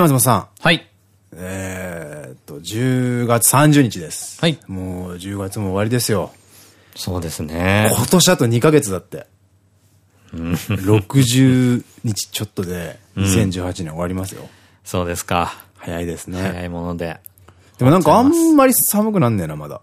はい、松本さん。はい。えーっと、10月30日です。はいもう10月も終わりですよ。そうですね。今年あと2ヶ月だって。60日ちょっとで2018年終わりますよ。そうですか。早いですね。早いもので。でもなんかあんまり寒くなんねえな、まだ。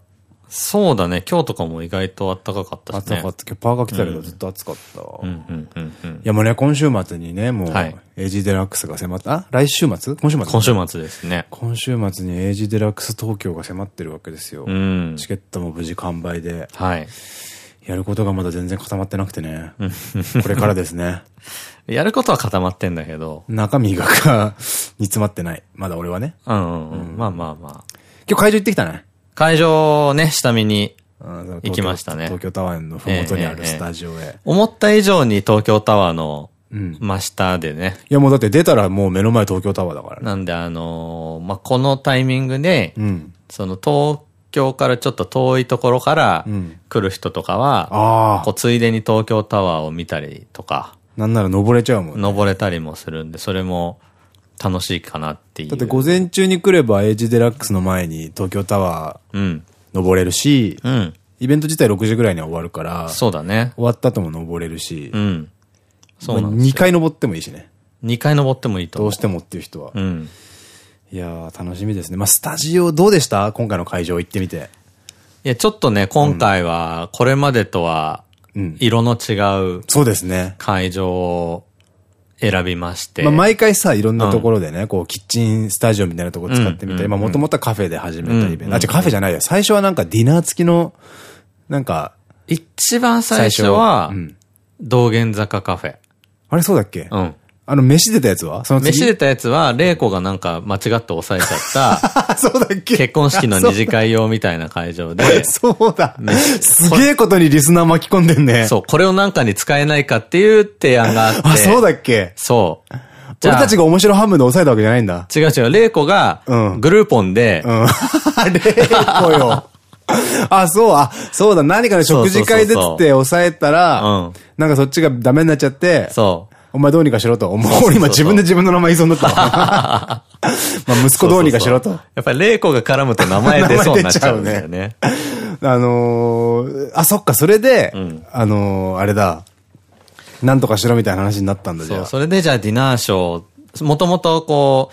そうだね。今日とかも意外と暖かかったしね。暑かった。今日パーカー着たけどずっと暑かったうんうんうんうん。やもうね、今週末にね、もう、はいエイジデラックスが迫った、あ来週末？今週末？今週末ですね。今週末にエイジデラックス東京が迫ってるわけですよ。うん。チケットも無事完売で。はい。やることがまだ全然固まってなくてね。これからですね。やることは固まってんだけど。中身がか 煮詰まってない。まだ俺はね。うんうんうん。まあまあまあ。今日会場行ってきたね。会場をね、下見に、行行きましたね東京タワーのふもとにあるスタジオへ。思った以上に東京タワーの真下でね。やもうだって出たらもう目の前東京タワーだからね。なんであのーまあ、このタイミングで、うん。その東京からちょっと遠いところからうん来る人とかは。こうついでに東京タワーを見たりとか、なんなら登れちゃうもんね。登れたりもするんで、それも楽しいかなっていう。だって午前中に来ればエイジデラックスの前に東京タワーうん。登れるし、うん。イベント自体6時ぐらいには終わるから、そうだね。終わった後も登れるしう、ん。そうなんです2回登ってもいいしね。2回登ってもいいと。どうしてもっていう人は。うん。いやー、楽しみですね。まあ、スタジオどうでした？今回の会場行ってみて。いや、ちょっとね、今回は、これまでとは、うん。色の違うそうですね。会場を選びまして。まあ、毎回さ、いろんなところでね、こう、キッチンスタジオみたいなところ使ってみたり、うんまあ、もともとはカフェで始めたイベント。うんあ、違う、カフェじゃないよ。最初はなんかディナー付きの、なんか、一番最初はう、ん。道玄坂カフェ。あれそうだっけ？うん。あの、飯出たやつは？その次？飯出たやつは、玲子がなんか間違って抑えちゃった、あ、そうだっけ？結婚式の二次会用みたいな会場で、そうだ。すげえことにリスナー巻き込んでんね。そう、これをなんかに使えないかっていう提案があって。あ、そうだっけ？そう。俺たちが面白半分で抑えたわけじゃないんだ。違う違う、玲子がうん、グルーポンで、うん。あれこよ。あ、そう、あ、そうだ、何かの食事会でつって抑えたらうん、なんかそっちがダメになっちゃって、そう。お前どうにかしろと。もう俺今自分で自分の名前言いそうになったわ。まあ息子どうにかしろと。やっぱり玲子が絡むと名前出そうになっちゃうんだよね。あのー、あ、そっか、それでん、あのー、あれだ。なんとかしろみたいな話になったんだ、じそう。それでじゃあディナーショー、もともとこ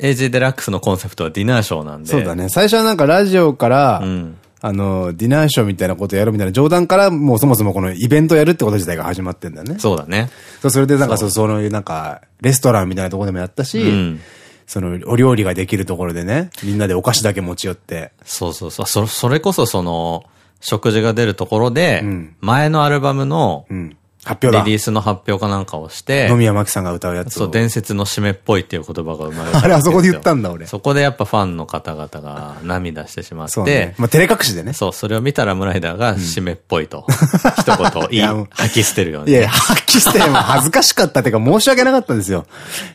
う、エイジデラックスのコンセプトはディナーショーなんで。そうだね。最初はなんかラジオから、うんあの、ディナーショーみたいなことやるみたいな冗談から、もうそもそもこのイベントやるってこと自体が始まってんだよね。そうだね。そうそれでなんかそう、そのなんか、レストランみたいなところでもやったし、うんその、お料理ができるところでね、みんなでお菓子だけ持ち寄って、そうそうそう。そそれこそその、食事が出るところで、うん前のアルバムのうん。発表だ。リリースの発表かなんかをして、野宮真紀さんが歌うやつを。そう、伝説の締めっぽいっていう言葉が生まれたあれ、あそこで言ったんんだ、俺。そこでやっぱファンの方々が涙してしまってね。、まあ、照れ隠しでね。そう、それを見たらムライダーが締めっぽいと、一言言い、い吐き捨てるように。いや、発揮して、恥ずかしかったっていうか申し訳なかったんですよ。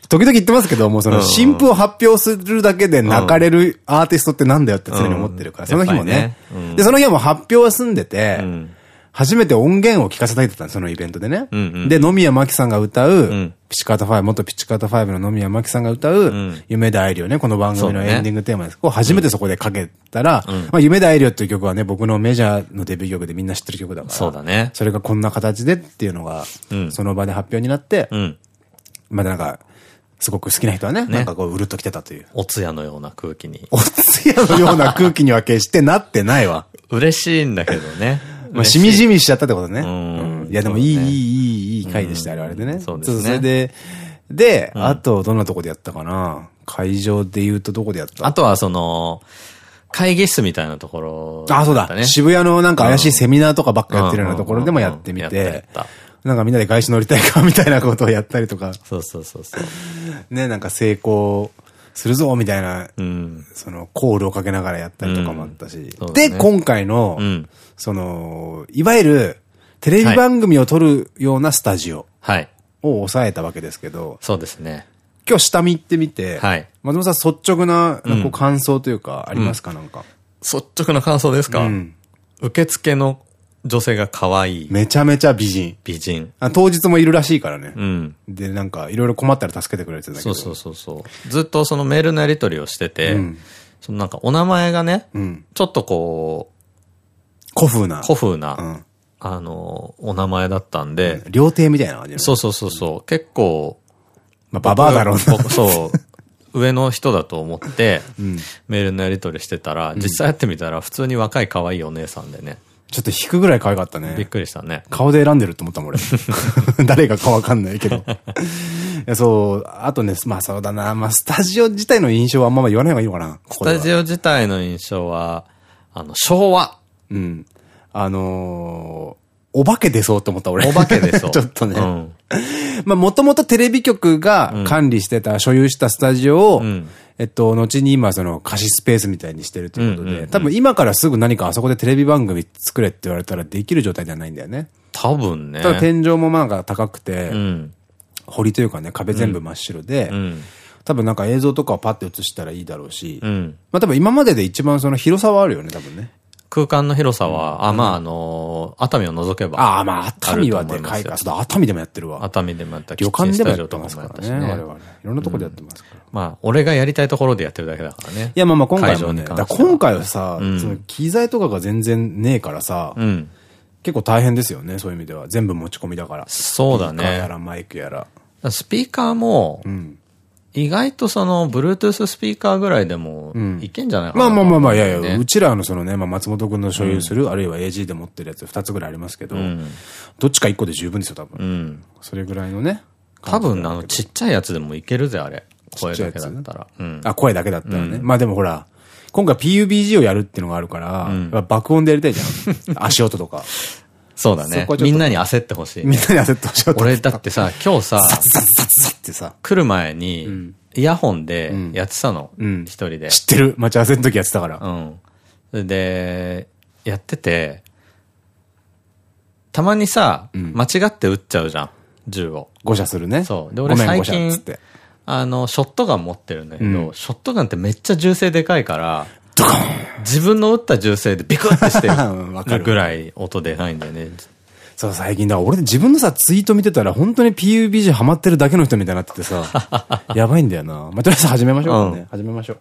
時々言ってますけど、もうそのうんうん新譜を発表するだけで泣かれるアーティストってなんだよって常に思ってるから、うんその日もねで、その日はもう発表は済んでて、うん初めて音源を聞かせていたんそのイベントでね。うんうんで、野宮真紀さんが歌う、んピチカート5、元ピチカート5の野宮真紀さんが歌う、ん夢で会えるよね、この番組のエンディングテーマです。初めてそこでかけたら、んまあ、夢で会えるよっていう曲はね、僕のメジャーのデビュー曲でみんな知ってる曲だから。そうだね。それがこんな形でっていうのが、うんその場で発表になって、うん。まだなんか、すごく好きな人はね、なんかこう、うるっと来てたという。おつやのような空気に。おつやのような空気には決してなってないわ。嬉しいんだけどね。まあ、しみじみしちゃったってことね。いや、でもいい、いい、いい、いい回でした、あれあれでね。そうですねそれで、で、あと、どんなとこでやったかな？会場で言うとどこでやった？あとはその、会議室みたいなところ、あ、そうだ。ね。渋谷のなんか怪しいセミナーとかばっかやってるようなところでもやってみてなんかみんなで外資乗りたいかみたいなことをやったりとか、そうそうそうそう。ね、なんか成功するぞみたいなうん。その、コールをかけながらやったりとかもあったし。で、ね今回の、うん。その、いわゆる、テレビ番組を撮るようなスタジオはい。を抑えたわけですけど、そうですね。今日下見行ってみて、はい松本さん率直な、うんこう感想というか、ありますか、なんか。率直な感想ですか、うん。受付の女性が可愛い。めちゃめちゃ美人。美人。あ当日もいるらしいからね。うん。で、なんか、いろいろ困ったら助けてくれてたけど。そうそうそうそう。ずっとそのメールのやり取りをしてて、うんそのなんかお名前がね、うん。ちょっとこ古風な。う、古風な、うん。あの、お名前だったんで、料亭みたいな感じのそうそうそうそう、結構、まあ、ババアだろうそう、上の人だと思って、うん。メールのやり取りしてたら、実際やってみたら普通に若い可愛いお姉さんでね、ちょっと引くぐらい可愛かったびっね。くりしたね。顔で選んでると思ったもん、俺。誰がかわかんないけど。いや、そう、あとね、まあそうだな、まあスタジオ自体の印象はあんま言わない方がいいのかな、こスこではタジオ自体の印象は、あの、昭和。うん。あのー、お化け出そうと思った、俺。お化けでそう。ちょっとね。うん。まあ、もともとテレビ局が管理してた、所有したスタジオを、んえっと、後に今、その、貸しスペースみたいにしてるということで、うんうんうん多分今からすぐ何かあそこでテレビ番組作れって言われたらできる状態ではないんだよね。多分ね。ただ天井もなんか高くて、うん。堀というかね、壁全部真っ白で、うん。多分なんか映像とかをパッて映したらいいだろうし、うん。まあ多分今までで一番その広さはあるよね、多分ね。空間の広さは、あ、まあ、あのー、熱海を除けば。ああ、まあ熱海はでかいから、熱海でもやってるわ。熱海でもやった旅館でもやってますからね、我々。いろんなところでやってますから。まあ、俺がやりたいところでやってるだけだからね。いや、まあまあ今回はだから今回はさ、機材とかが全然ねえからさ、うん。結構大変ですよね、そういう意味では。全部持ち込みだから。そうだスピーカーやね。らマイクやら。スピーカーもう、ん。意外とその、Bluetooth スピーカーぐらいでもん、いけんじゃないかまな。あまあまあまあ、いやいねや、うちらのそのね、まあ松本くんの所有する、あるいは AG で持ってるやつ二つぐらいありますけど、んどっちか一個で十分ですよ、多う分。ん。それぐらいのね。多分、あの、ちっちゃいやつでもいけるぜ、あれ。声だけだったら。うん。あ、声だけだったらね。まあでもほら、今回 PUBG をやるっていうのがあるから、爆音でやりたいじゃん。足音とか。そうだねみんなに焦ってほしい。みんなに焦ってほしい音。俺だってさ、今日さ、ってさ、来る前に、イヤホンでやってたの。ん一人で。知ってる？待ち合わせの時やってたから。うん。で、やってて、たまにさ、間違って撃っちゃうじゃん。銃を。誤射するね。そう。で、俺最近あの、ショットガン持ってるんだけど、うんショットガンってめっちゃ銃声でかいから、ドカン自分の撃った銃声でビクってしてる るぐらい音でかいんだよね。そう、最近だ俺自分のさ、ツイート見てたら本当に PUBG ハマってるだけの人みたいになっててさ、やばいんだよな。まあ、とりあえず始めましょうかね。始めましょう。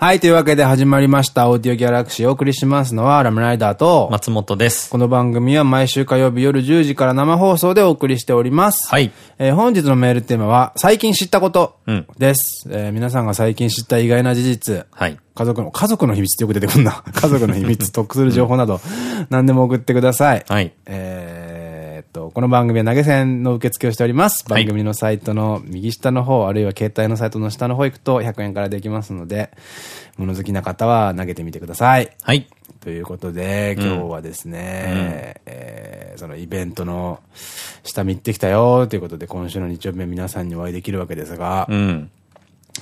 はい、というわけで始まりました。オーディオギャラクシーをお送りしますのはラムライダーと、松本です。この番組は毎週火曜日夜10時から生放送でお送りしております。はい。えー本日のメールテーマは、最近知ったことうんです。えー皆さんが最近知った意外な事実、はい。家族の、家族の秘密ってよく出てくるな。家族の秘密、得する情報など、何でも送ってください。はい。えーっと、この番組は投げ銭の受付をしております。はい番組のサイトの右下の方、あるいは携帯のサイトの下の方行くと100円からできますので、物好きな方は投げてみてください。はい。ということで、今日はですね、えーそのイベントの下見行ってきたよということで、今週の日曜日皆さんにお会いできるわけですが、うん。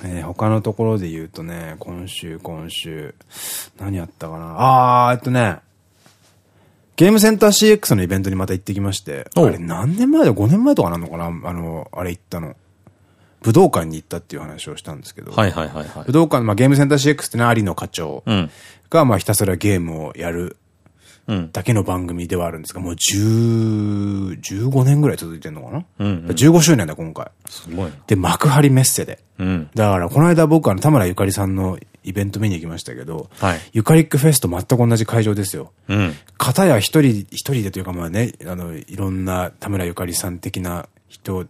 えー他のところで言うとね、今週、今週、何やったかな。あー、えっとね、ゲームセンター CX のイベントにまた行ってきまして、おあれ何年前だ ?5 年前とかなのかな？あの、あれ行ったの。武道館に行ったっていう話をしたんですけど、はいはいはいはい武。道館、まあ、ゲームセンター CX ってね、有野課長うん。が、まあ、ひたすらゲームをやるうん。だけの番組ではあるんですが、もう10、15年ぐらい続いてんのかな、うんうん15周年だ、今回。すごい。で、幕張メッセで。うん。だから、この間僕あの、田村ゆかりさんのイベント見に行きましたけど、はいゆかりックフェスと全く同じ会場ですよ。うん。片や一人、一人でというかまあね、あの、いろんな田村ゆかりさん的な人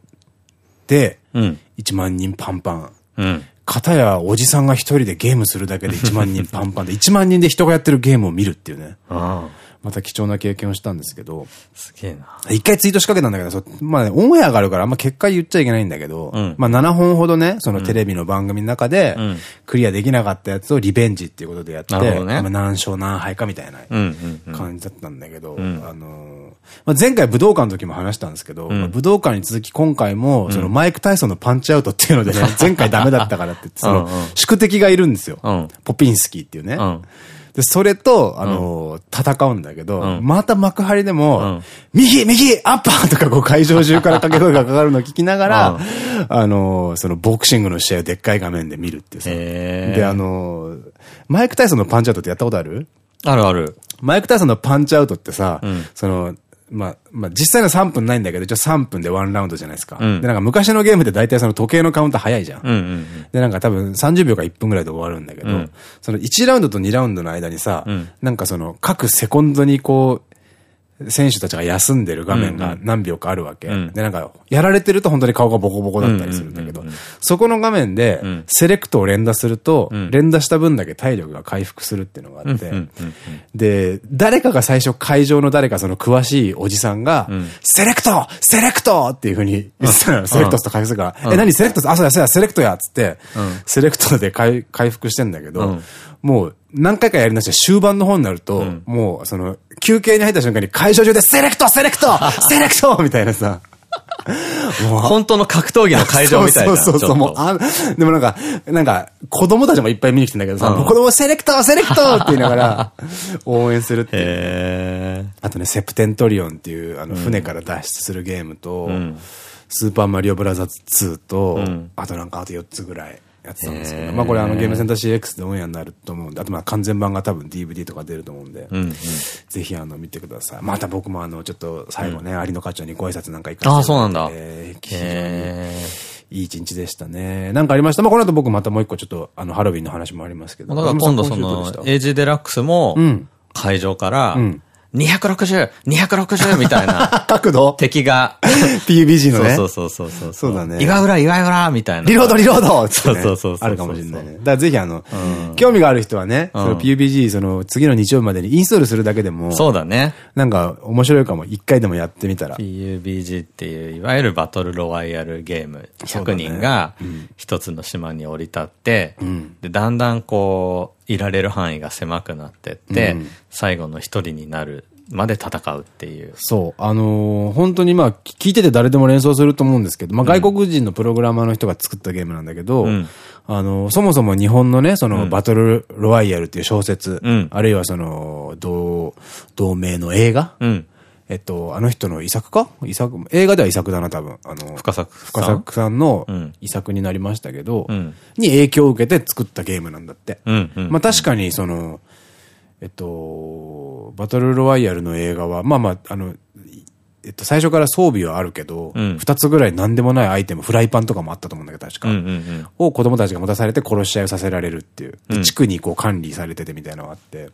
で、うん。1万人パンパン。うん。片やおじさんが一人でゲームするだけで1万人パンパンで、1万人で人がやってるゲームを見るっていうね。ああ。また貴重な経験をしたんですけど、すげえな。一回ツイート仕掛けたんだけど、そまあ、ね、オンエアがあるからあんま結果言っちゃいけないんだけど、うんまあ7本ほどね、そのテレビの番組の中でうん、クリアできなかったやつをリベンジっていうことでやって、まあ何勝何敗かみたいなうんうんうん。感じだったんだけど、んあのーまあ、前回武道館の時も話したんですけど、んまあ武道館に続き今回も、そのマイク・タイソンのパンチアウトっていうのでね、前回ダメだったからって言って、そのうんうん宿敵がいるんですよ。うんポピンスキーっていうね。うん。でで、それと、あの、戦うんだけど、うん。また幕張でも、うん。右右アッパー とかこう会場中から掛け声がかかるのを聞きながら、あの、そのボクシングの試合をでっかい画面で見るっていうさ。で、あの、マイク・タイソンのパンチアウトってやったことある？あるある。マイク・タイソンのパンチアウトってさ、ん。その、まあ、まあ、実際の3分ないんだけど、一応3分でワンラウンドじゃないですか。うん。で、なんか昔のゲームって大体その時計のカウント早いじゃん。で、なんか多分30秒か1分ぐらいで終わるんだけど、うん。その1ラウンドと2ラウンドの間にさ、うん。なんかその各セコンドにこう、選手たちが休んでる画面が何秒かあるわけ。うん。で、なんか、やられてると本当に顔がボコボコだったりするんだけどそこの画面でん、セレクトを連打すると、ん。連打した分だけ体力が回復するっていうのがあって、で、誰かが最初会場の誰かその詳しいおじさんが、ん。セレクト!セレクト!っていう風に言ってたのよ。セレクトって回復するから、うん。え、何セレクト?あ、そうや、そうや、セレクトやっつって、うん。セレクトで回回復してんだけど、うん。もう何回かやりなして終盤の方になると、ん。もうその休憩に入った瞬間に会場中でセレクトセレクト セレクト!みたいなさ。もう本当の格闘技の会場みたいな。そうそうそうそう、もう、あ、でもなんか、なんか、子供たちもいっぱい見に来てんだけどさ、うん。子供セレクトセレクト! って言いながら、応援するっていう。へあとね、セプテントリオンっていう、あの、船から脱出するゲームと、ん。スーパーマリオブラザーズ2と、うん。ああとなんかあと4つぐらいやってたんですけど、まあこれあのゲームセンター CX でオンエアになると思うんで、あとまあ完全版が多分 DVD とか出ると思うんで、うんうんぜひあの見てください。また僕もあの、ちょっと最後ね、有野課長にご挨拶なんか行かせてああ、そうなんだ。えー非常にへいい一日でしたね。なんかありましたまあこの後僕またもう一個ちょっとあのハロウィンの話もありますけど。ーだから今度そのエイジデラックスもうん、会場からん、260、260みたいな 角度？敵が、?PUBG のね。そうそうそうそう。そうだね岩浦、岩浦みたいな。リロード、リロードそうそうそうあるかもしれないね。だからぜひあのう、ん興味がある人はね、PUBG、その次の日曜日までにインストールするだけでも、そうだね。なんか面白いかも。一回でもやってみたら。PUBG っていう、いわゆるバトルロワイヤルゲーム。100そうだね人が一つの島に降り立って、んで、だんだんこう、いられる範囲が狭くなってって、うん最後の一人になるまで戦うっていう。そう。あのー本当にまあ、聞いてて誰でも連想すると思うんですけど、まあ外国人のプログラマーの人が作ったゲームなんだけど、うんあのーそもそも日本のね、その、バトルロワイヤルっていう小説、うんあるいはその、同、同名の映画、うん。えっと、あの人の遺作か？遺作、映画では遺作だな、多分。あの、深作さん？深作さんのうん遺作になりましたけど、うんに影響を受けて作ったゲームなんだって。まあ確かにその、えっと、バトルロワイヤルの映画は、まあまあ、あの、いえっと、最初から装備はあるけど、うん二、つぐらい何でもないアイテム、フライパンとかもあったと思うんだけど、確か。を子供たちが持たされて殺し合いをさせられるっていう。地区にこう管理されててみたいなのがあって。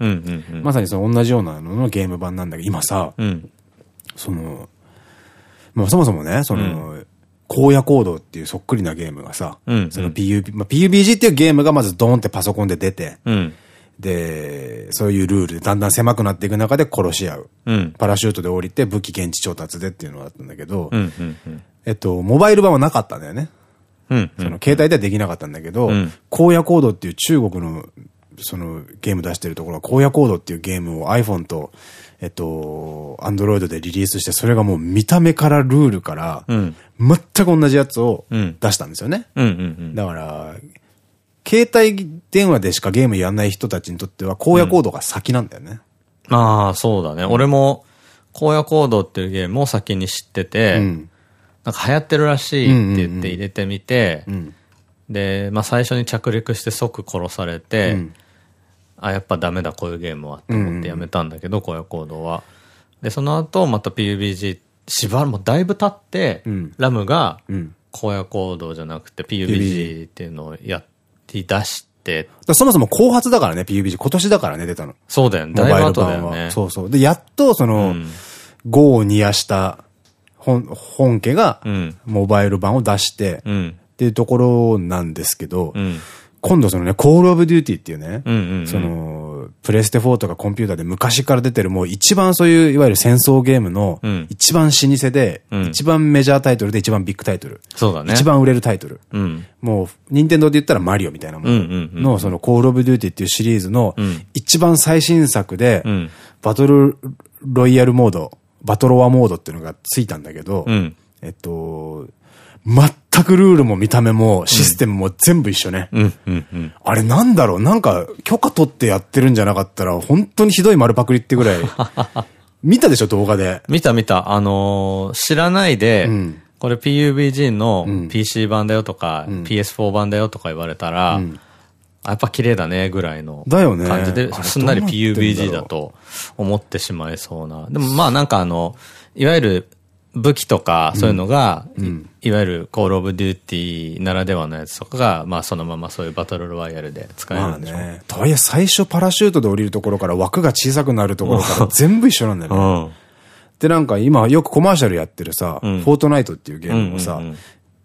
まさにその同じようなののゲーム版なんだけど、今さ、うん。その、まあそもそもね、その、荒野行動っていうそっくりなゲームがさ、うんその PUB、まあ、PUBG っていうゲームがまずドーンってパソコンで出て、うん。で、そういうルールでだんだん狭くなっていく中で殺し合う。うん。パラシュートで降りて武器現地調達でっていうのがあったんだけど、うんうんうん。えっと、モバイル版はなかったんだよね。うん。その携帯ではできなかったんだけど、うん荒野コードっていう中国のそのゲーム出してるところは荒野コードっていうゲームを iPhone と、えっと、Android でリリースして、それがもう見た目からルールから、うん。全く同じやつをうん出したんですよね。うんうんうん。だから、携帯電話でしかゲームやんない人たちにとっては荒野コードが先なんだよね。ああ、そうだね。俺も、荒野行動っていうゲームを先に知ってて、うん。なんか流行ってるらしいって言って入れてみて、うん。で、まあ最初に着陸して即殺されて、うんあ、やっぱダメだ、こういうゲームはって思ってやめたんだけど、荒野行動は。で、その後、また PUBG、しばらもうだいぶ経って、うんラムが、うん。荒野行動じゃなくて PUBG っていうのをやり出して、そもそも後発だからね、PUBG。今年だからね、出たの。そうだよね。だいぶ後だよね。そうそう。で、やっとその、うん5を煮やした本本家がうん。モバイル版を出して、っうん。ていうところなんですけど、うん。今度そのね、 Call of Duty っていうね、その、プレステ4とかコンピューターで昔から出てるもう一番そういういわゆる戦争ゲームのうん一番老舗で、うん一番メジャータイトルで一番ビッグタイトル。そうだね。一。番売れるタイトル。うん。もう、任天堂で言ったらマリオみたいなものの、その、 Call of Duty っていうシリーズのうん、一番最新作でうん、バトルロイヤルモード、バトロワモードっていうのがついたんだけどう、ん。えっと、全全くルールも見た目もシステムも全部一緒ね。うん、うん、うん。あれなんだろう？なんか許可取ってやってるんじゃなかったら本当にひどい丸パクリってぐらい。見たでしょ？動画で。見た見た。あのー知らないで、うんこれ PUBG のうん PC 版だよとか、ん PS4 版だよとか言われたら、んあやっぱ綺麗だねぐらいのだよね感じで、あれすんなり PUBG だと思ってしまいそうな。でもまあなんかあの、いわゆる武器とかそういうのが、いいわゆる Call of Duty ならではのやつとかが、まあそのままそういうバトルロワイヤルで使えまあるんでしょう。ね。とはいえ最初パラシュートで降りるところから枠が小さくなるところから全部一緒なんだよね。うん。で、なんか今よくコマーシャルやってるさ、うんフォートナイトっていうゲームもさ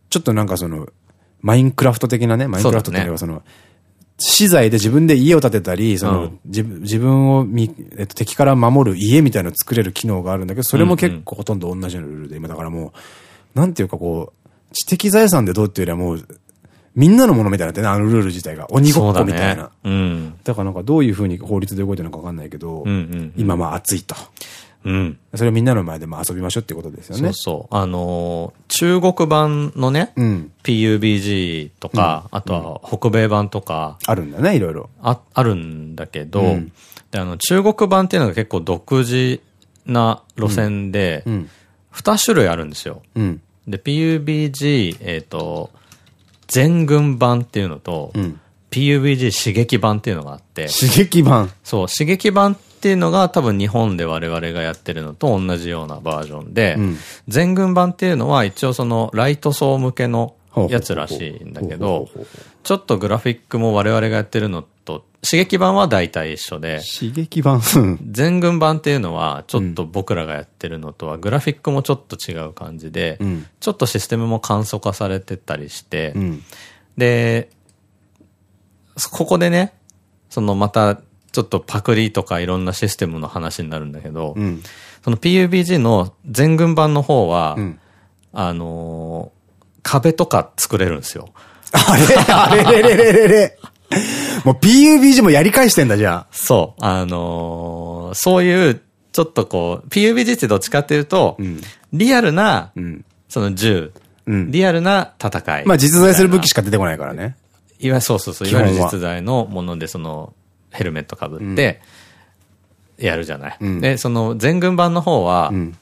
ちょっとなんかその、マインクラフト的なね、マインクラフトっていうのはそその、資材で自分で家を建てたり、その、うん自分自分をみ、えっと、敵から守る家みたいなのを作れる機能があるんだけど、それも結構ほとんど同じようなルールで、今だからもう、なんていうかこう、知的財産でどうっていうよりはもう、みんなのものみたいになってね、あのルール自体が。鬼ごっこみたいな。ね。うん。からなんかどういう風に法律で動いてるのかわかんないけど、うんうんうん今まあ暑いと。うん。それをみんなの前でまあ遊びましょうっていうことですよね。そうそう。あのー中国版のね、うん。PUBG とか、あとは北米版とか、あるんだね、いろいろ。あ、あるんだけど、うんで、あの、中国版っていうのが結構独自な路線で、うん。2種類あるんですよ。うん。で、PUBG、えっ、と、全軍版っていうのと、うん。PUBG 刺激版っていうのがあって、刺激版。そう、刺激版っていうのが多分日本で我々がやってるのと同じようなバージョンで、うん全軍版っていうのは一応そのライト層向けのやつらしいんだけどちょっとグラフィックも我々がやってるのと、刺激版は大体一緒で、刺激版。う ん全軍版っていうのはちょっと僕らがやってるのとはグラフィックもちょっと違う感じで、うんちょっとシステムも簡素化されてたりして、うん。で、ここでね、そのまたちょっとパクリとかいろんなシステムの話になるんだけど、うん。その PUBG の全軍版の方は、うん。あのー壁とか作れるんですよ。あれ？あれ？れ？れれ？れれ？もう PUBG もやり返してんだ、じゃあ。そう。あのーそういう、ちょっとこう、PUBG ってどっちかっていうと、んリアルな、うん。その銃、うん。リアルな戦い。まあ実在する武器しか出てこないからね。いわそうそうそう、いわゆる実在のもので、その、ヘルメットかぶって、やるじゃない。うんで、その、全軍版の方はう、ん。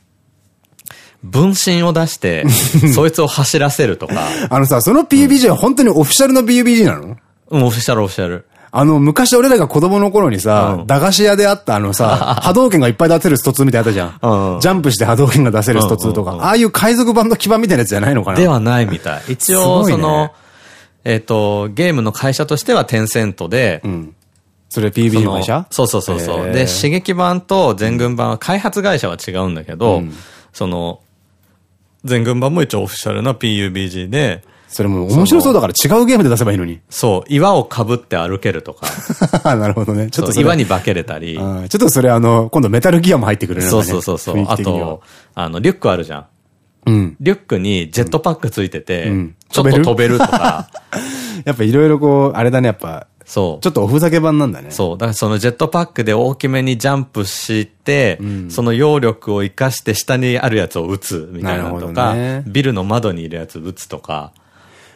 分身を出して、そいつを走らせるとか、あのさ、その PUBG は本当にオフィシャルの PUBG なの？うん、オフィシャルオフィシャル。あの、昔俺らが子供の頃にさ、うん駄菓子屋であったあのさ、波動拳がいっぱい出せるスト2みたいなのあったじゃん。うんジャンプして波動拳が出せるスト2とか、ああいう海賊版の基盤みたいなやつじゃないのかな？ではないみたい。一す応、その、えっと、ゲームの会社としてはテンセントで、うん。それ PUBG の会社？そうそうそうそう。で、刺激版と全軍版は開発会社は違うんだけど、うんその、全軍版も一応オフィシャルな PUBG で、それもう面白そうだから違うゲームで出せばいいのに。そう、岩をかぶって歩けるとか、なるほどね。ちょっと岩に化けれたり、うんちょっとそれあの、今度メタルギアも入ってくるね。そうそうそうそう。あと、あの、リュックあるじゃん。うん。リュックにジェットパックついてて、うんちょっと飛べる？とか、やっぱいろいろこう、あれだね、やっぱ、そう。ちょっとおふざけ版なんだね。そう。だからそのジェットパックで大きめにジャンプして、んその揚力を活かして下にあるやつを撃つみたいなのとか、ねビルの窓にいるやつ撃つとか、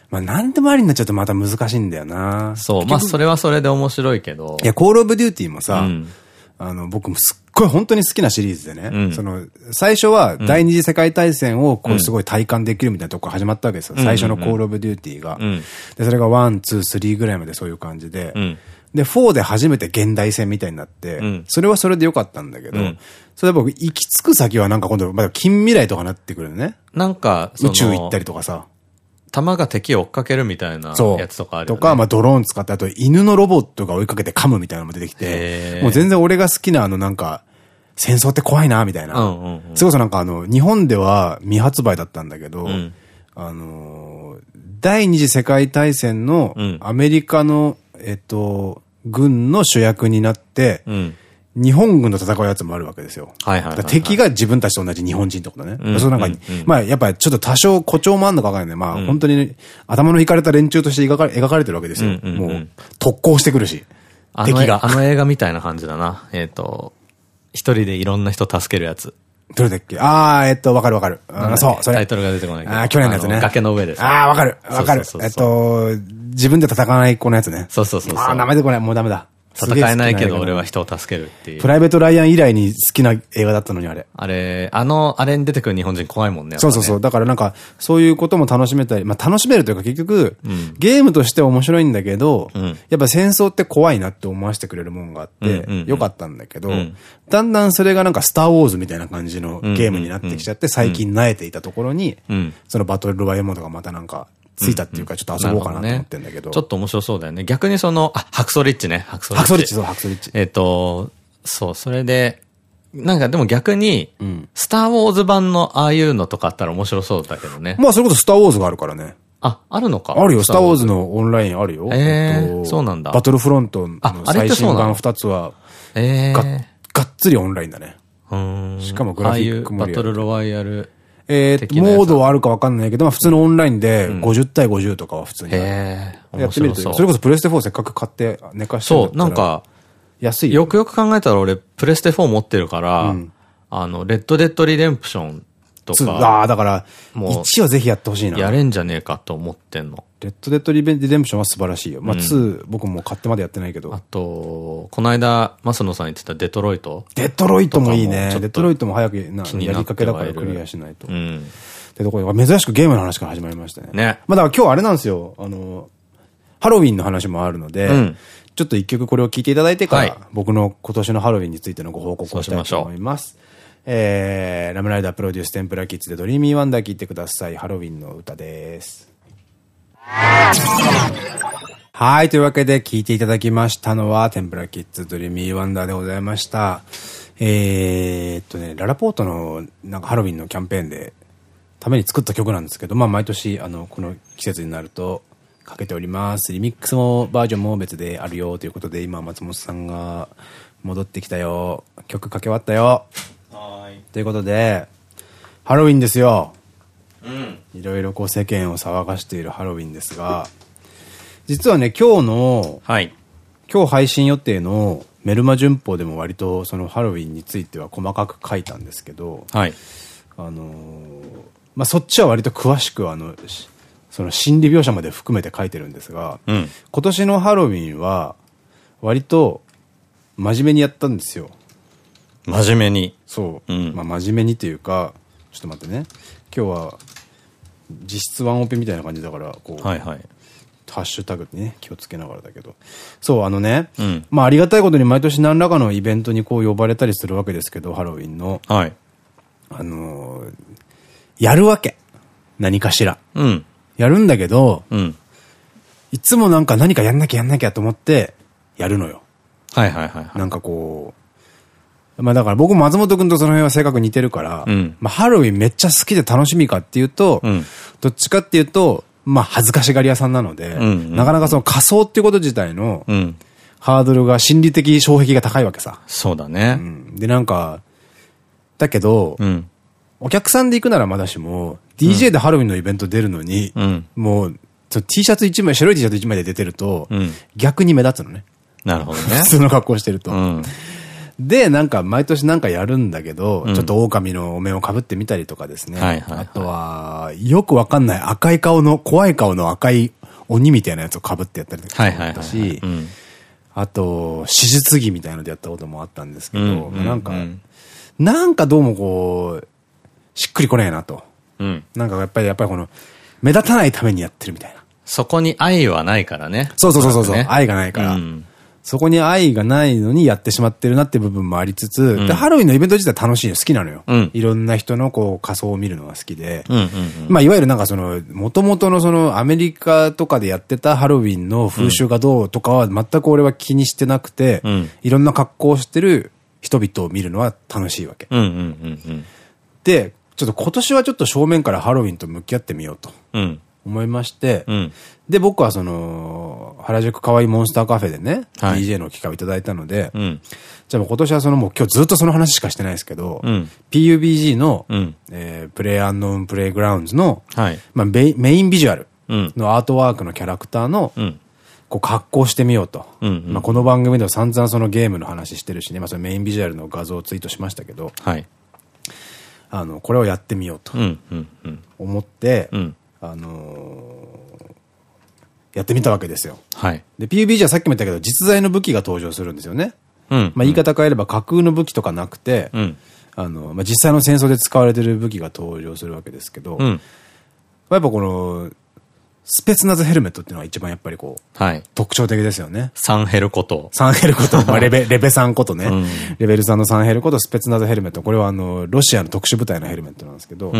まあ何でもありになっちゃうとまた難しいんだよな。そう。まあそれはそれで面白いけどい、や、コールオブデューティーもさ、うんあの、僕もすっごい本当に好きなシリーズでね、うん。その、最初は第二次世界大戦をこうすごい体感できるみたいなとこ始まったわけですよ。うん。最初の Call of Duty が。うん。で、それが1、2、3ぐらいまでそういう感じで、うん。で、4で初めて現代戦みたいになって、うん。それはそれでよかったんだけど、うん。それ僕行き着く先はなんか今度、まだ近未来とかなってくるのね。なんか、宇宙行ったりとかさ。弾が敵を追っかけるみたいな。やつとかあるよね。とか、まあドローン使って、あと犬のロボットが追いかけて噛むみたいなのも出てきて、もう全然俺が好きなあのなんか、戦争って怖いな、みたいな。うんうんうんそれこそなんかあの、日本では未発売だったんだけど、んあのー、第二次世界大戦のうんアメリカの、えっと、軍の主役になって、うん。日本軍と戦うやつもあるわけですよ。はいはいはいはいだから敵が自分たちと同じ日本人ってことね。うんそうなんか、うんうんまあやっぱちょっと多少誇張もあんのかわかんないね。まあ、本当に頭の引かれた連中として描かれ描かれてるわけですよ。もう特攻してくるし。あの敵が。あの映画みたいな感じだな。えっと、一人でいろんな人助けるやつ。どれだっけ？あー、えっと、わかるわかる。あそう、それ。タイトルが出てこないけど。あー、去年のやつね。あ崖の上です。あー、わかる。わかるえっと、自分で戦わない子のやつね。そうそうそうあー、名前出てこない。もうダメだ。戦えないけど俺は。は人を助けるっていうプ。ライベート・ライアン以来に好きな映画だったのに、あれ。あれ、あの、あれに出てくる日本人怖いもんね。ねそうそうそう。だからなんか、そういうことも楽しめたり、まあ楽しめるというか結局、んゲームとして面白いんだけど、うんやっぱ戦争って怖いなって思わせてくれるもんがあってよかったんだけど、うんだんだんそれがなんかスターウォーズみたいな感じのゲームになってきちゃって、最近慣れていたところに、うん。そのバトルロワイヤルモードがまたなんか、ついたっていうか、ちょっと遊ぼうかなと思ってんだけど。ちょっと面白そうだよね。逆にその、あ、ハクソリッチね。ハクソリッチ。ハクソリッチ、そう、ハクソリッチ。えっと、そう、それで、なんかでも逆に、んスターウォーズ版のああいうのとかあったら面白そうだけどね。まあ、それこそスターウォーズがあるからね。あ、あるのか？あるよ、スターウォーズ。のオンラインあるよ。えーえそうなんだバトルフロントの最新版2つは、ええががっつりオンラインだね。うーんしかもグラフィックもああいうバトルロワイヤル。えー、的なやつ。モードはあるかわかんないけど、まあ普通のオンラインで50対50とかは普通に。やってみるとそれこそプレステ4せっかく買って寝かしてるそう、なんか、安いよ。よくよく考えたら俺、プレステ4持ってるから、うん。あの、 Red Dead Redemption とつか、ああ、だから、もう1はぜひやってほしいな。やれんじゃねえかと思ってんの。レッドデッドリベンディデンプションは素晴らしいよ。まあ2、僕も買ってまでやってないけどあ。と、この間、マスノさん言ってたデトロイトデトロイトもいいね。デトロイトも早くなやりかけだからクリアしないと。っうん。てところで、珍しくゲームの話から始まりましたね。ね。まあだから今日あれなんですよ。あの、ハロウィンの話もあるので、うんちょっと一曲これを聞いていただいてから、はい僕の今年のハロウィンについてのご報告をしたいと思います。えー、 RAM RIDER プロデュース TEMPURA KIDZ でドリーミーワンダー聞いてください。ハロウィンの歌です。はい。というわけで聞いていただきましたのは、 TEMPURA KIDZ ドリーミーワンダーでございました。えーっとね、ララポートのなんかハロウィンのキャンペーンで、ために作った曲なんですけど、まあ毎年、あの、この季節になると、かけております。リミックスもバージョンも別であるよということで、今松本さんが戻ってきたよ。曲かけ終わったよ。ということで、ハロウィンですよ。うん。いろいろこう世間を騒がしているハロウィンですが、実はね、今日の、はい。今日配信予定のメルマ旬報でも割とそのハロウィンについては細かく書いたんですけど、はい。あのーまあ、そっちは割と詳しくあの、しその心理描写まで含めて書いてるんですが、うん。今年のハロウィンは割と真面目にやったんですよ。真面目に。そう。うんまあ真面目にというか、ちょっと待ってね。今日は実質ワンオペみたいな感じだから、こう、はいはい。ハッシュタグにね、気をつけながらだけど。そう、あのね、うんまあありがたいことに毎年何らかのイベントにこう呼ばれたりするわけですけど、ハロウィンの。はい。あのーやるわけ。何かしら。うん。やるんだけど、うん。いつもなんか何かやんなきゃやんなきゃと思って、やるのよ。はいはいはいはい。なんかこう、まあだから僕松本くんとその辺は性格似てるから、うんまあハロウィンめっちゃ好きで楽しみかっていうと、うんどっちかっていうと、まあ恥ずかしがり屋さんなので、なかなかその仮装っていうこと自体のうん。ハードルが心理的障壁が高いわけさ。そうだね。うんで、なんか、だけど、うん。お客さんで行くならまだしも、DJ でハロウィンのイベント出るのに、うん。もう、T シャツ1枚、白い T シャツ1枚で出てると、うん。逆に目立つのね。なるほどね 普。通の格好してると。うん。で、なんか毎年なんかやるんだけど、うんちょっと狼のお面をかぶってみたりとかですね。あとは、よくわかんない赤い顔の、怖い顔の赤い鬼みたいなやつをかぶってやったりとか。したしう、ん。あと、手術着みたいのでやったこともあったんですけど、なんか、うんなんかどうもこう、しっくりこねえなと。うん。なんかやっぱり、やっぱりこの、目立たないためにやってるみたいな。そこに愛はないからね。そうそうそうそうそう、ね愛がないから。うん。そこに愛がないのにやってしまってるなって部分もありつつ、んで、ハロウィンのイベント自体楽しいの、好きなのよ。うんいろんな人のこう仮装を見るのが好きで。まあ、いわゆるなんかその、元々のその、アメリカとかでやってたハロウィンの風習がどうとかは全く俺は気にしてなくて、うんいろんな格好をしてる人々を見るのは楽しいわけ。で、ちょっと今年はちょっと正面からハロウィンと向き合ってみようとうん。うん。思いまして、うん。で、僕はその、原宿かわいいモンスターカフェでね、はい DJ の機会をいただいたので、うん。じゃあもう今年はそのもう今日ずっとその話しかしてないですけど、うん PUBG の、うん。えープレイアンノーンプレイグラウンズの、はい。まあ、メインメインビジュアルうん。のアートワークのキャラクターの、うん。こう格好してみようと。うんうんまあこの番組では散々そのゲームの話してるしね、まあそのメインビジュアルの画像をツイートしましたけど、はい。あの、これをやってみようとうん、うん、うん。思って、うん。あのーやってみたわけですよ。はい。で、PUBG はさっきも言ったけど、実在の武器が登場するんですよね。うん。まあ言い方変えれば架空の武器とかなくて、うん。あの、まあ実際の戦争で使われてる武器が登場するわけですけど、うん。やっぱこの、スペツナズヘルメットっていうのが一番やっぱりこう、はい。特徴的ですよね。サンヘルこと。サンヘルこと、まあレベ、レベさんことね。うんレベル3のサンヘルことスペツナズヘルメット。これはあの、ロシアの特殊部隊のヘルメットなんですけど。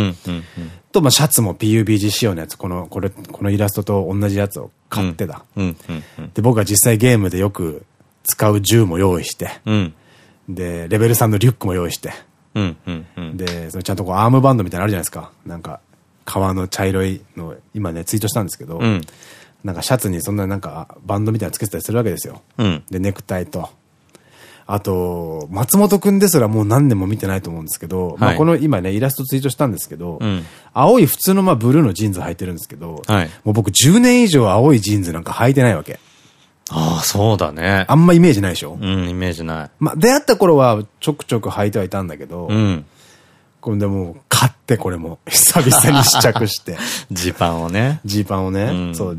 と、まあシャツも PUBG 仕様のやつ、この、これ、このイラストと同じやつを買ってだ。で、僕は実際ゲームでよく使う銃も用意して、うん。で、レベル3のリュックも用意して。で、それちゃんとこうアームバンドみたいなのあるじゃないですか。なんか、革の茶色いの、今ね、ツイートしたんですけど、うん。なんかシャツにそんななんかバンドみたいなのつけてたりするわけですよ。うん。で、ネクタイと。あと、松本くんですらもう何年も見てないと思うんですけど、まあこの今ね、イラストツイートしたんですけど、うん青い普通のまあブルーのジーンズ履いてるんですけど、はいもう僕10年以上青いジーンズなんか履いてないわけ。ああ、そうだね。あんまイメージないでしょ、うん、イメージない。まあ出会った頃はちょくちょく履いてはいたんだけど、うん。これでもう買ってこれも久々に試着して、ジーパンをね。ジーパンをね、うんそう、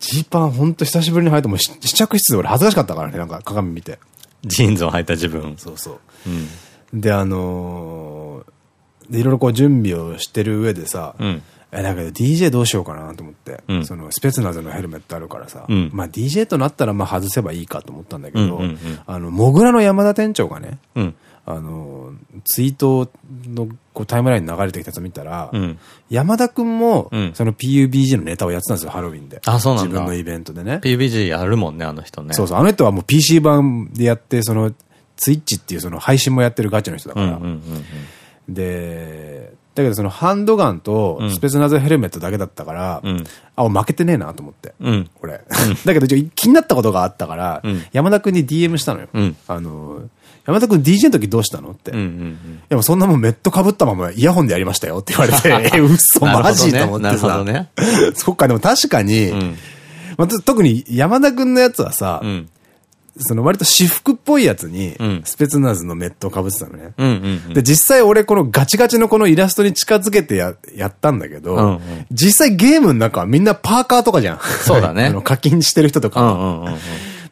ジーパンほんと久しぶりに履いてもし試着室で俺恥ずかしかったからね、なんか鏡見て。ジーンズを履いた自分。そうそう。うん。で、あのーで、いろいろこう準備をしてる上でさ、うん。え、だけど DJ どうしようかなと思って、うんそのスペツナズのヘルメットあるからさ、うんまあ DJ となったらまあ外せばいいかと思ったんだけど、あの、モグラの山田店長がね、うん。あのーツイートのこうタイムラインに流れてきたやつを見たら、うん。山田くんもうん、その PUBG のネタをやってたんですよ、ハロウィンで。あそうなんだ自分のイベントでね。PUBG やるもんね、あの人ね。そうそう、あの人はもう PC 版でやって、その、ツイッチっていうその配信もやってるガチの人だから。で、だけどそのハンドガンとスペツナズヘルメットだけだったから、うんあ、俺負けてねえなと思って。うん。うん。俺。だけど気になったことがあったから、うん山田くんに DM したのよ。うんあの、山田くん DJ の時どうしたの？って。うんういんやもうそんなもんメット被ったままイヤホンでやりましたよって言われて、え、嘘うん。マジ？と思ってさ。どね。そっか、でも確かに、うん。まあ、特に山田くんのやつはさ、うん。その割と私服っぽいやつにうん、スペツナズのメットを被ってたのね。で、実際俺このガチガチのこのイラストに近づけてや、やったんだけど、うんうん実際ゲームの中はみんなパーカーとかじゃん。そうだね 課金してる人とか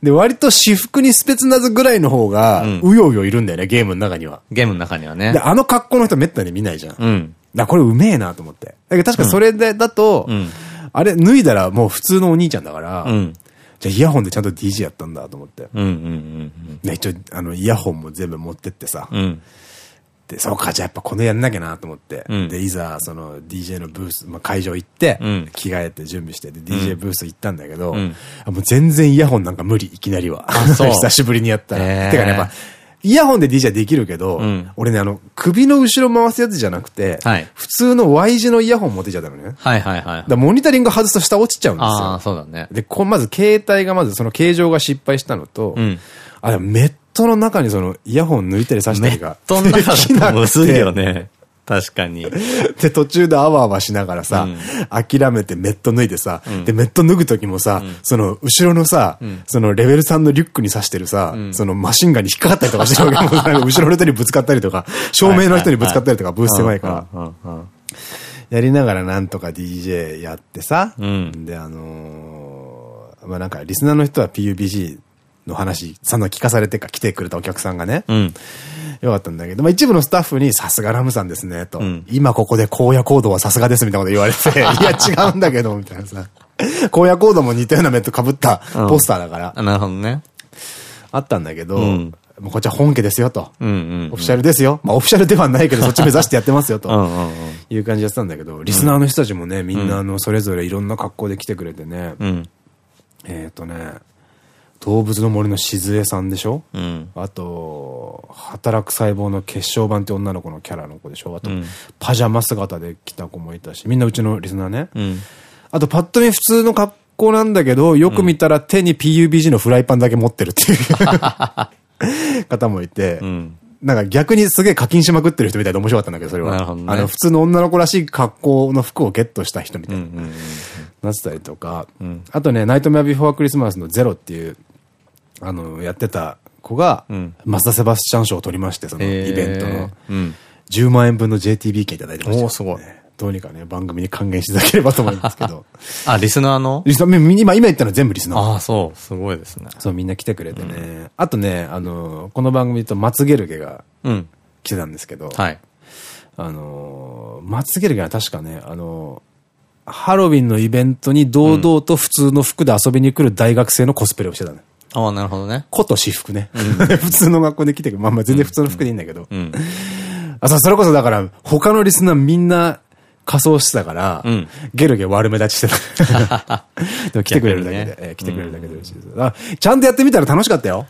で、割と私服にスペツナズぐらいの方が、うようよいるんだよね、ゲームの中には。ゲームの中にはねで、。あの格好の人めったに見ないじゃん。うん。らこれうめえなと思って。だけど確かそれで、だと、うんあれ脱いだらもう普通のお兄ちゃんだから、うん。じゃあイヤホンでちゃんと DJ やったんだと思って。ね、一応、あの、イヤホンも全部持ってってさ、うん。うん。で、そうか、じゃあやっぱこのやんなきゃなと思って。うんで、いざ、その DJ のブース、まあ、会場行って、うん着替えて準備して、で、DJ ブース行ったんだけど、うんあもう全然イヤホンなんか無理、いきなりは。久しぶりにやったら。へーてかね、やっぱ、イヤホンで DJ できるけど、うん俺ね、あの、首の後ろ回すやつじゃなくて、はい普通の Y 字のイヤホン持ってきちゃったのね。はいはいはい。らモニタリング外すと下落ちちゃうんですああ、よ。そうだね。で、こう、まず携帯がまずその形状が失敗したのと、うん。あ、でもメットの中にそのイヤホン抜いたりさしたりが。そんなできなくてだとむずいよね。確かに。で、途中であわあわしながらさ、諦めてメット脱いでさ、で、メット脱ぐ時もさ、その、後ろのさ、そのレベル3のリュックに刺してるさ、そのマシンガンに引っかかったりとかしてるわけ。後ろの人にぶつかったりとか、正面の人にぶつかったりとか、ブース狭いから。うんうんうんやりながらなんとか DJ やってさ、うんで、あのーまあなんか、リスナーの人は PUBG の話、さんの聞かされてか来てくれたお客さんがね、うん。よかったんだけど、まあ一部のスタッフにさすがラムさんですね、と。ん今ここで荒野行動はさすがですみたいなこと言われて、いや違うんだけど、みたいなさ。荒野行動も似たようなメット被ったポスターだから、あなるほどね。あったんだけど、うんもうこっちは本家ですよ、と。うんうん。オフィシャルですよ。まあオフィシャルではないけど、そっち目指してやってますよ、と。うんうんうん。いう感じでやってたんだけど、リスナーの人たちもね、みんなあの、それぞれいろんな格好で来てくれてね、うん。えっとね、動物の森の静江さんでしょ？うん。あと、働く細胞の結晶版って女の子のキャラの子でしょ？あと、うんパジャマ姿で来た子もいたし、みんなうちのリスナーね。うん。あと、パッと見普通の格好なんだけど、よく見たら手に PUBG のフライパンだけ持ってるっていう 方もいて、うん。なんか逆にすげえ課金しまくってる人みたいで面白かったんだけど、それは。ねあの、普通の女の子らしい格好の服をゲットした人みたいな、なってたりとか、んあとね、ナイトメアビフォークリスマスのゼロっていう、あの、やってた子が、うんマスターセバスチャン賞を取りまして、そのイベントの。うん。10万円分の JTB 券いただいてました、ね。おーすごいどうにかね、番組に還元していただければと思いますけど。あ、リスナーの？リスナー、今、今言ったのは全部リスナー。ああ、そう。すごいですね。そう、みんな来てくれてね。あとね、あの、この番組と松ゲルゲがうん。来てたんですけど、はい。あの、松ゲルゲは確かね、あの、ハロウィンのイベントに堂々と普通の服で遊びに来る大学生のコスプレをしてたの。ああ、なるほどね。こと私服ね。普通の学校で来てくる。まあまあ全然普通の服でいいんだけど。うん。あ、それこそだから、他のリスナーみんな仮装してたから、うんゲルゲ悪目立ちしてた。でも来てくれるだけで、来てくれるだけで嬉しいです。あちゃんとやってみたら楽しかったよ。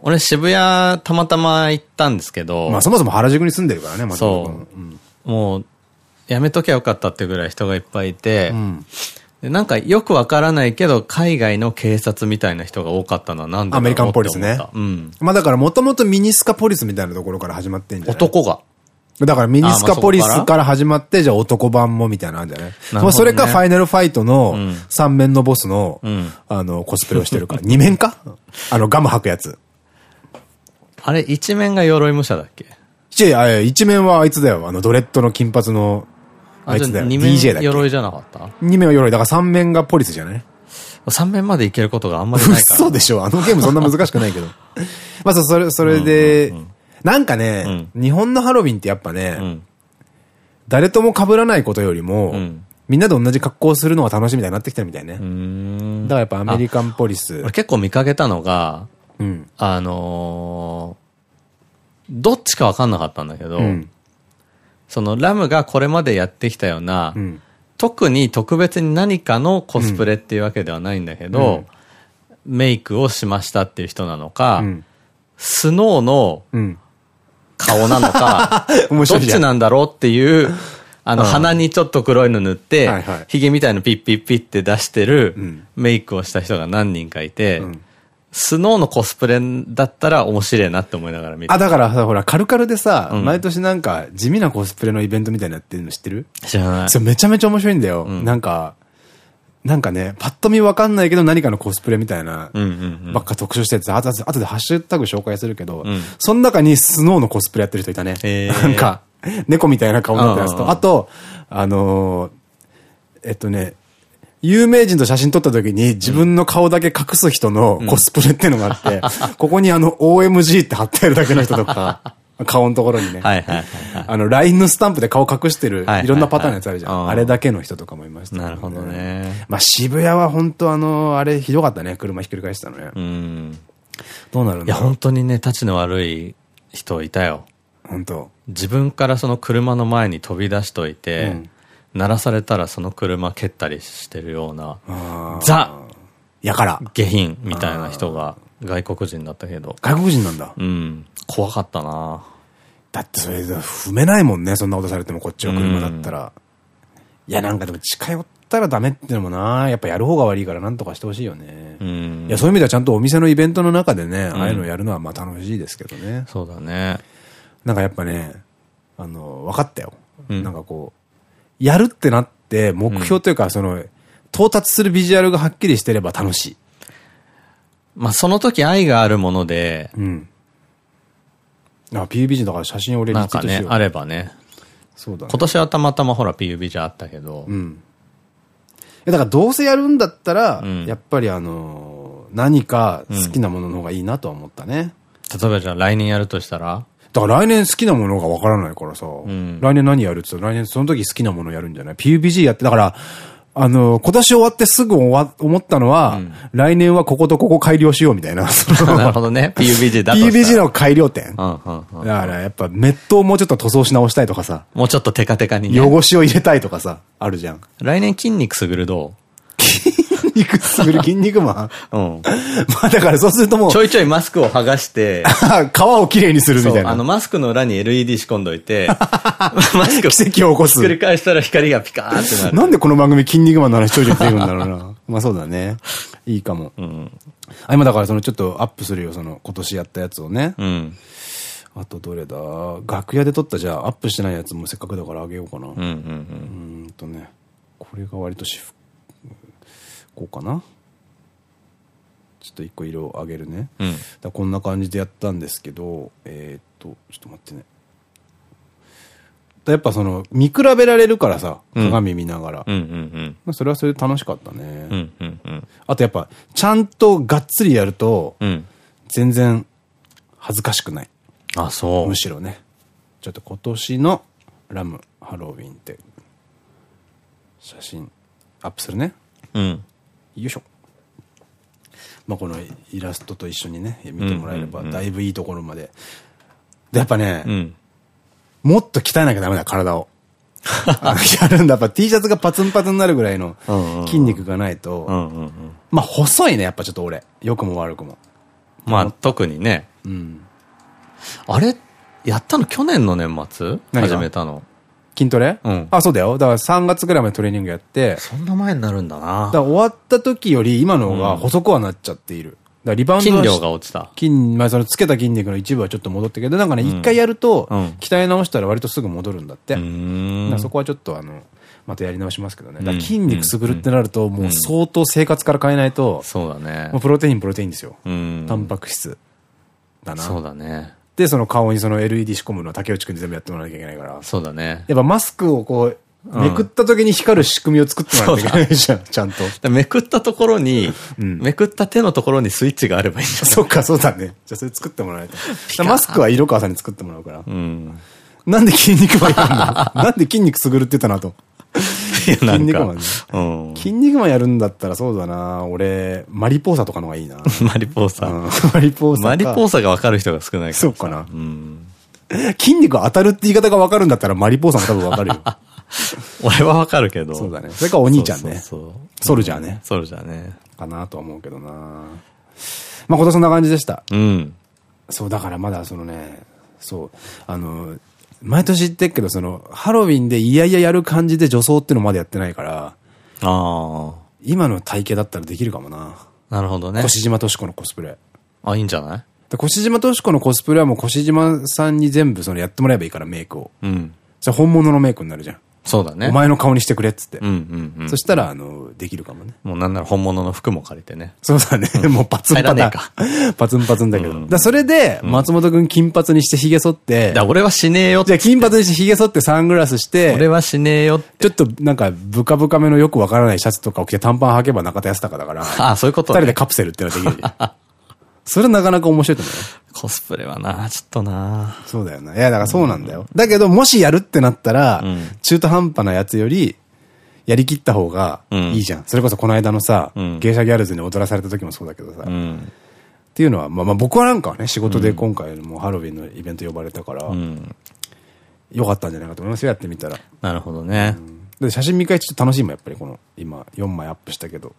俺渋谷たまたま行ったんですけど、まあそもそも原宿に住んでるからね、松本君そううんもう、やめときゃよかったってぐらい人がいっぱいいて、うん。でなんかよくわからないけど、海外の警察みたいな人が多かったのはなんでアメリカンポリスねうん。まあだからもともとミニスカポリスみたいなところから始まってんじゃない？男が。だからミニスカポリスから始まって、じゃあ男版もみたいなのあるんじゃない？まあそれかファイナルファイトのうん三面のボスの、んあの、コスプレをしてるから。二面か？あの、ガム吐くやつ。あれ、一面が鎧武者だっけ？いやいや、一面はあいつだよ。あの、ドレッドの金髪の、あいつだよ。DJ だっけ？鎧じゃなかった？二面は鎧。だから三面がポリスじゃない？三面までいけることがあんまりないから。嘘でしょあのゲームそんな難しくないけど。まあそれ、それで、なんかね、日本のハロウィンってやっぱね、うん。誰とも被らないことよりも、うんみんなで同じ格好をするのが楽しみみたいになってきてるみたいね。だからやっぱアメリカンポリス俺。結構見かけたのが、うん。あのーどっちかわかんなかったんだけど、うん。そのラムがこれまでやってきたような、うん。特に特別に何かのコスプレっていうわけではないんだけど、メイクをしましたっていう人なのか、うん。スノーのうん。顔なのか、面どっ。ちなんだろうっていう、あの、うん鼻にちょっと黒いの塗ってヒゲみたいのピッピッピッって出してるうんメイクをした人が何人かいてうん、スノーのコスプレだったら面白いなって思いながら見てあ、だからさ、ほら、カルカルでさ、うん毎年なんか地味なコスプレのイベントみたいなのやってるの知ってる？知らない。それめちゃめちゃ面白いんだよ。んなんか、なんかね、パッと見わかんないけど何かのコスプレみたいな。ばっか特集したやつ、あと後でハッシュタグ紹介するけど、んその中にスノーのコスプレやってる人いたね。へーなんか、猫みたいな顔になったやつと、あと、あのーえっとね、有名人と写真撮った時に自分の顔だけ隠す人のコスプレっていうのがあって、ここにあの OMG って貼ってあるだけの人とか、顔のところにね。あの、LINE のスタンプで顔隠してる、はいろんなパターンのやつあるじゃん。うんあれだけの人とかもいましたけなるほどね。まあ渋谷は本当あの、あれひどかったね。車ひっくり返したのね。うん。どうなるんいや、だろう本当にね、立ちの悪い人いたよ。本当自分からその車の前に飛び出しといて、うん鳴らされたらその車蹴ったりしてるような、ザやから。下品みたいな人が外国人だったけど、外国人なんだ。うん、怖かったなだってそれで踏めないもんね。そんなことされてもこっちの車だったら。いやなんかでも近寄ったらダメってのもな。やっぱやる方が悪いからなんとかしてほしいよね。うんい。やそういう意味ではちゃんとお店のイベントの中でね、ああいうのやるのはまあ楽しいですけどね。そうだね。なんかやっぱね、あの、分かったよ。うんなんかこう、やるってなって、目標というか、その、到達するビジュアルがはっきりしてれば楽しい。まあ、その時愛があるもので、うん。あ、PUBG だから写真俺リなんかね、ツイートしよう。あればね。そうだね今。年はたまたまほら PUB じゃあったけど、うん。だからどうせやるんだったら、うんやっぱりあのー何か好きなものの方がいいなとは思ったね。例えばじゃあ来年やるとしたら、だから来年好きなものがわからないからさ、ん来年何やるって言ったら来年その時好きなものやるんじゃない ?PUBG やって、だから、あの、今年終わってすぐ終わ、思ったのは、来年はこことここ改良しようみたいな。なるほどね。PUBG だと。PUBG の改良点。うんうんうん。だからやっぱメットをもうちょっと塗装し直したいとかさ、もうちょっとテカテカにね。汚しを入れたいとかさ、あるじゃん。来年筋肉すぐるど筋 肉すぐる筋肉マン。ううん。まあだからそうするともうち、ょいちょいマスクを剥がして、皮をきれいにするみたいな。あのマスクの裏に LED 仕込んどいて、マスク奇跡を起こすひっくり返したら光がピカーってなる。なんでこの番組筋肉マンの話ちょいちょい出てくるんだろうな。まあそうだね。いいかも。うん。あ、今だからそのちょっとアップするよ、その今年やったやつをね。うん。あとどれだ？楽屋で撮ったじゃあアップしてないやつもせっかくだからあげようかな。ううんうんうん。ーんとね。これが割としふ、こうかな。ちょっと一個色を上げるね。うん。だこんな感じでやったんですけど、えーっと、ちょっと待ってね。やっぱその、見比べられるからさ、うん鏡見ながら。それはそれで楽しかったね。あとやっぱ、ちゃんとがっつりやると、うん。全然恥ずかしくない。あ、そう。むしろね。ちょっと今年のラムハロウィンって、写真アップするね。うん。よいしょ。まあこのイラストと一緒にね、見てもらえれば、だいぶいいところまで。で、やっぱね、うん。もっと鍛えなきゃダメだ、体を。あやるんだ。やっぱ T シャツがパツンパツンになるぐらいの筋肉がないと。まあ細いね、やっぱちょっと俺。良くも悪くも。まあ、特にね。うん。あれやったの去年の年末？始めたの。筋トレ？うんあ、そうだよ。だから3月ぐらいまでトレーニングやって、そんな前になるんだだなから終わった時より今の方が細くはなっちゃっている。だからリバウンドは筋量が落ちた。筋、まあそのつけた筋肉の一部はちょっと戻ってけど、なんかね、一、回やると、うん鍛え直したら割とすぐ戻るんだって。そこはちょっとあの、またやり直しますけどね。筋肉すぐるってなると、もう相当生活から変えないと、そうだね。プロテインプロテインですよ。うん。タンパク質。だな。そうだね。で、その顔にその LED 仕込むのは竹内くんに全部やってもらわなきゃいけないから。そうだね。やっぱマスクをこう、めくった時に光る仕組みを作ってもらわなきゃいけないじゃん、ちゃんと。でめくったところに、んめくった手のところにスイッチがあればいいんじゃない？そっか、そうだね。じゃあそれ作ってもらえと。マスクは色川さんに作ってもらうから。うん。なんで筋肉マンやるの？なんで筋肉すぐるってたなと。いや、なんか筋肉マンね。うん。筋肉マンやるんだったらそうだな。俺、マリポーサとかの方がいいな。マリポーサ。うんマリポーサか。マリポーサがわかる人が少ないからさ。そうかなうん。筋肉当たるって言い方がわかるんだったらマリポーサも多分わかるよ。俺はわかるけど。そうだね。それからお兄ちゃんね。そうソルジャーね。ソルジャーね。かなとは思うけどな。まあ今年そんな感じでした。うん。そう、だからまだそのね、そう、あの、毎年言ってるけど、その、ハロウィンでいやいややる感じで女装っていうのまだやってないから、あ今の体型だったらできるかもな。あ。なるほどね。越島敏子のコスプレ。あ、いいんじゃない？で越島敏子のコスプレはもう越島さんに全部そのやってもらえばいいから、メイクを。うん。それ本物のメイクになるじゃん。そうだね。お前の顔にしてくれっつって。うんうんうんそ。したら、あの、できるかもね。もうなんなら本物の服も借りてね。そうだね。もうパツンパ入らねタン。パツンパツンだけど。うんだそれで、松本くん金髪にして髭剃って、だ俺はしねえよって。じゃあ金髪にして髭剃ってサングラスして、俺はしねえよって。ちょっとなんか、ブカブカめのよくわからないシャツとかを着て短パン履けば中田康隆だから、ああ、そういうこと二人でね。カプセルってのができる。それなかなか面白いと思うよ。コスプレはな、ちょっとな。そうだよな。いや、だからそうなんだよ。だけど、もしやるってなったら、うん中途半端なやつより、やりきった方がいいじゃん。それこそこの間のさ、うん芸者ギャルズに踊らされた時もそうだけどさ。っうん。ていうのは、まあまあ僕はなんかはね、仕事で今回もハロウィンのイベント呼ばれたから、うん。よかったんじゃないかと思いますよ、やってみたら。なるほどね。で写真見返しちょっと楽しいもん、やっぱりこの、今、4枚アップしたけど。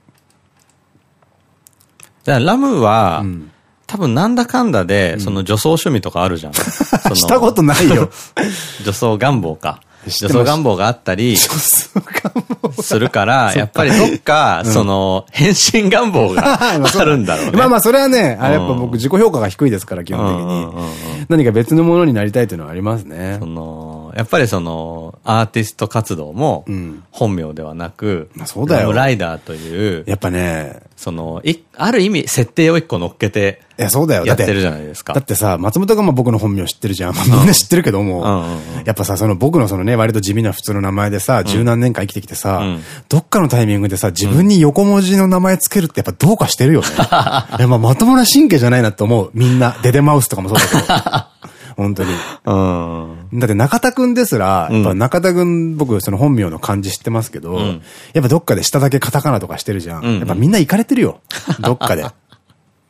じゃあ、ラムは、うん。多分なんだかんだで、その女装趣味とかあるじゃん。したことないよ。女装願望か。女装願望があったり。するから、やっぱりどっか、その、変身願望が あるんだろうね。まあまあ、それはね、あれやっぱうん僕自己評価が低いですから、基本的に。何か別のものになりたいというのはありますねそ。の、やっぱりその、アーティスト活動もうん、本名ではなく、まあそうだよライダーという、やっぱね、その、い、ある意味、設定を一個乗っけて、いや、そうだよ。だってやってるじゃないですかだってさ、松本がまあ僕の本名知ってるじゃん。まあみんな知ってるけどもやっぱさ、その僕のそのね、割と地味な普通の名前でさ、十何年間生きてきてさうん、どっかのタイミングでさ、自分に横文字の名前つけるってやっぱどうかしてるよね。いや、まあまともな神経じゃないなって思う。みんな。デデマウスとかもそうだけど。本当に。うん。だって中田くんですら、やっぱ中田くん、僕その本名の漢字知ってますけど、んやっぱどっかで下だけカタカナとかしてるじゃん。うんうんやっぱみんな行かれてるよ。どっかで。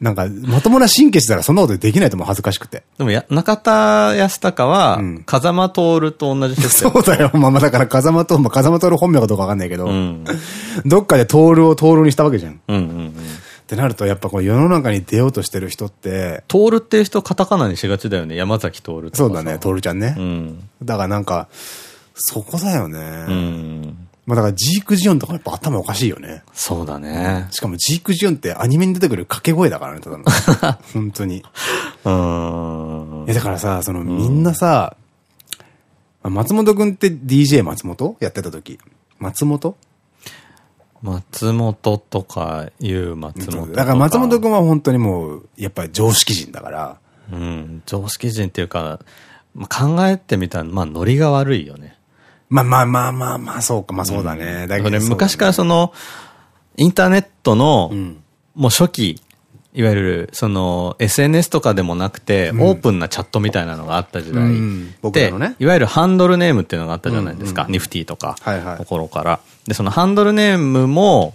なんか、まともな神経してたらそんなことできないと思う、恥ずかしくて。でもや、中田康隆は、ん風間徹と同じ設定。そうだよ。まあまあだから風間と、まあ風間とる本名かどうかわかんないけど、うん。どっかで徹を徹にしたわけじゃん。っうんうんうん。てなると、やっぱこう世の中に出ようとしてる人って、徹っていう人カタカナにしがちだよね。山崎徹とかさそうだね、徹ちゃんね。うん。だからなんか、そこだよね。うん。まあだからジークジオンとかやっぱ頭おかしいよね。そうだね。しかもジークジオンってアニメに出てくる掛け声だからね、ただの。本当に。いうん。やだからさ、そのみんなさ、まあ松本くんって DJ 松本？やってた時。松本？松本とか、ゆう松本。だから松本くんは本当にもう、やっぱり常識人だから。うん。常識人っていうか、まあ、考えてみたら、まあ、ノリが悪いよね。まあまあまあまあまあ、そうか、まあそうだね。だそれそうだね昔からその、インターネットの、んもう初期、いわゆる、その、SNS とかでもなくて、オープンなチャットみたいなのがあった時代。うん僕らでのねいわゆるハンドルネームっていうのがあったじゃないですか。ニフティとか、ところから。で、そのハンドルネームも、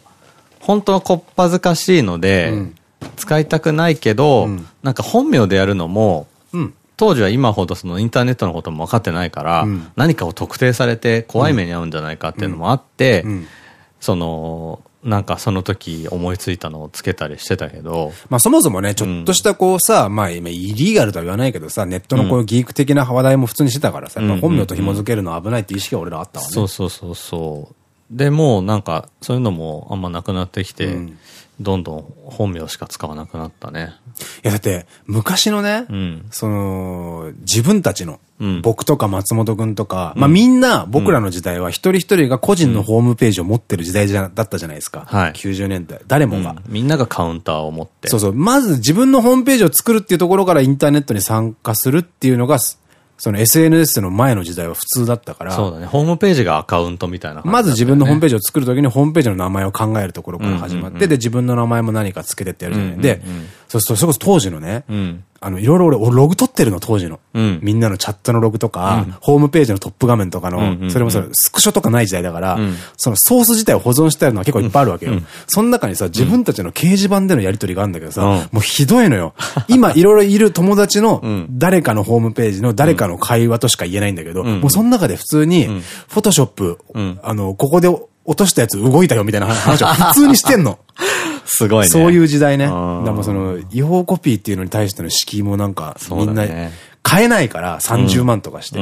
本当はこっぱずかしいので、ん使いたくないけど、んなんか本名でやるのも、うん。当時は今ほどそのインターネットのことも分かってないから、うん何かを特定されて怖い目に遭うんじゃないかっていうのもあって、うん。その、なんかその時思いついたのをつけたりしてたけど、まあそもそもね、ちょっとしたこうさ、まあ今イリーガルとは言わないけどさ、ネットのこうギーク的な話題も普通にしてたからさ、本名と紐づけるのは危ないって意識が俺らあったわね。そうそうそうそう。で、もうなんかそういうのもあんまなくなってきて、うんどんどん本名しか使わなくなったね。いやだって、昔のね、うん。その、自分たちの、うん僕とか松本くんとか、まあみんな僕らの時代は一人一人が個人のホームページを持ってる時代じゃ、だったじゃないですか。はい90年代。誰もが。みんながカウンターを持って。そうそう。まず自分のホームページを作るっていうところからインターネットに参加するっていうのが、その SNS の前の時代は普通だったから。そうだね。ホームページがアカウントみたいなね、まず自分のホームページを作るときにホームページの名前を考えるところから始まって、で、自分の名前も何かつけてってやるじゃない。で、そうそう、それこそ当時のね、うん。あの、いろいろ俺、俺ログ取ってるの、当時の。うん。みんなのチャットのログとか、ホームページのトップ画面とかの、うんうんうんそれもそれ、スクショとかない時代だから、ん。そのソース自体を保存してあるのは結構いっぱいあるわけよ。その中にさ、自分たちの掲示板でのやりとりがあるんだけどさ、うん。もうひどいのよ。今、いろいろいる友達のん。誰かのホームページの誰かの会話としか言えないんだけど、ん。もうその中で普通に、フォトショップ、ん。あの、ここで落としたやつ動いたよみたいな話を 普通にしてんの。すごいね。そういう時代ね。だかんらその、違法コピーっていうのに対しての敷居もなんか、みんな買えないから30万とかして。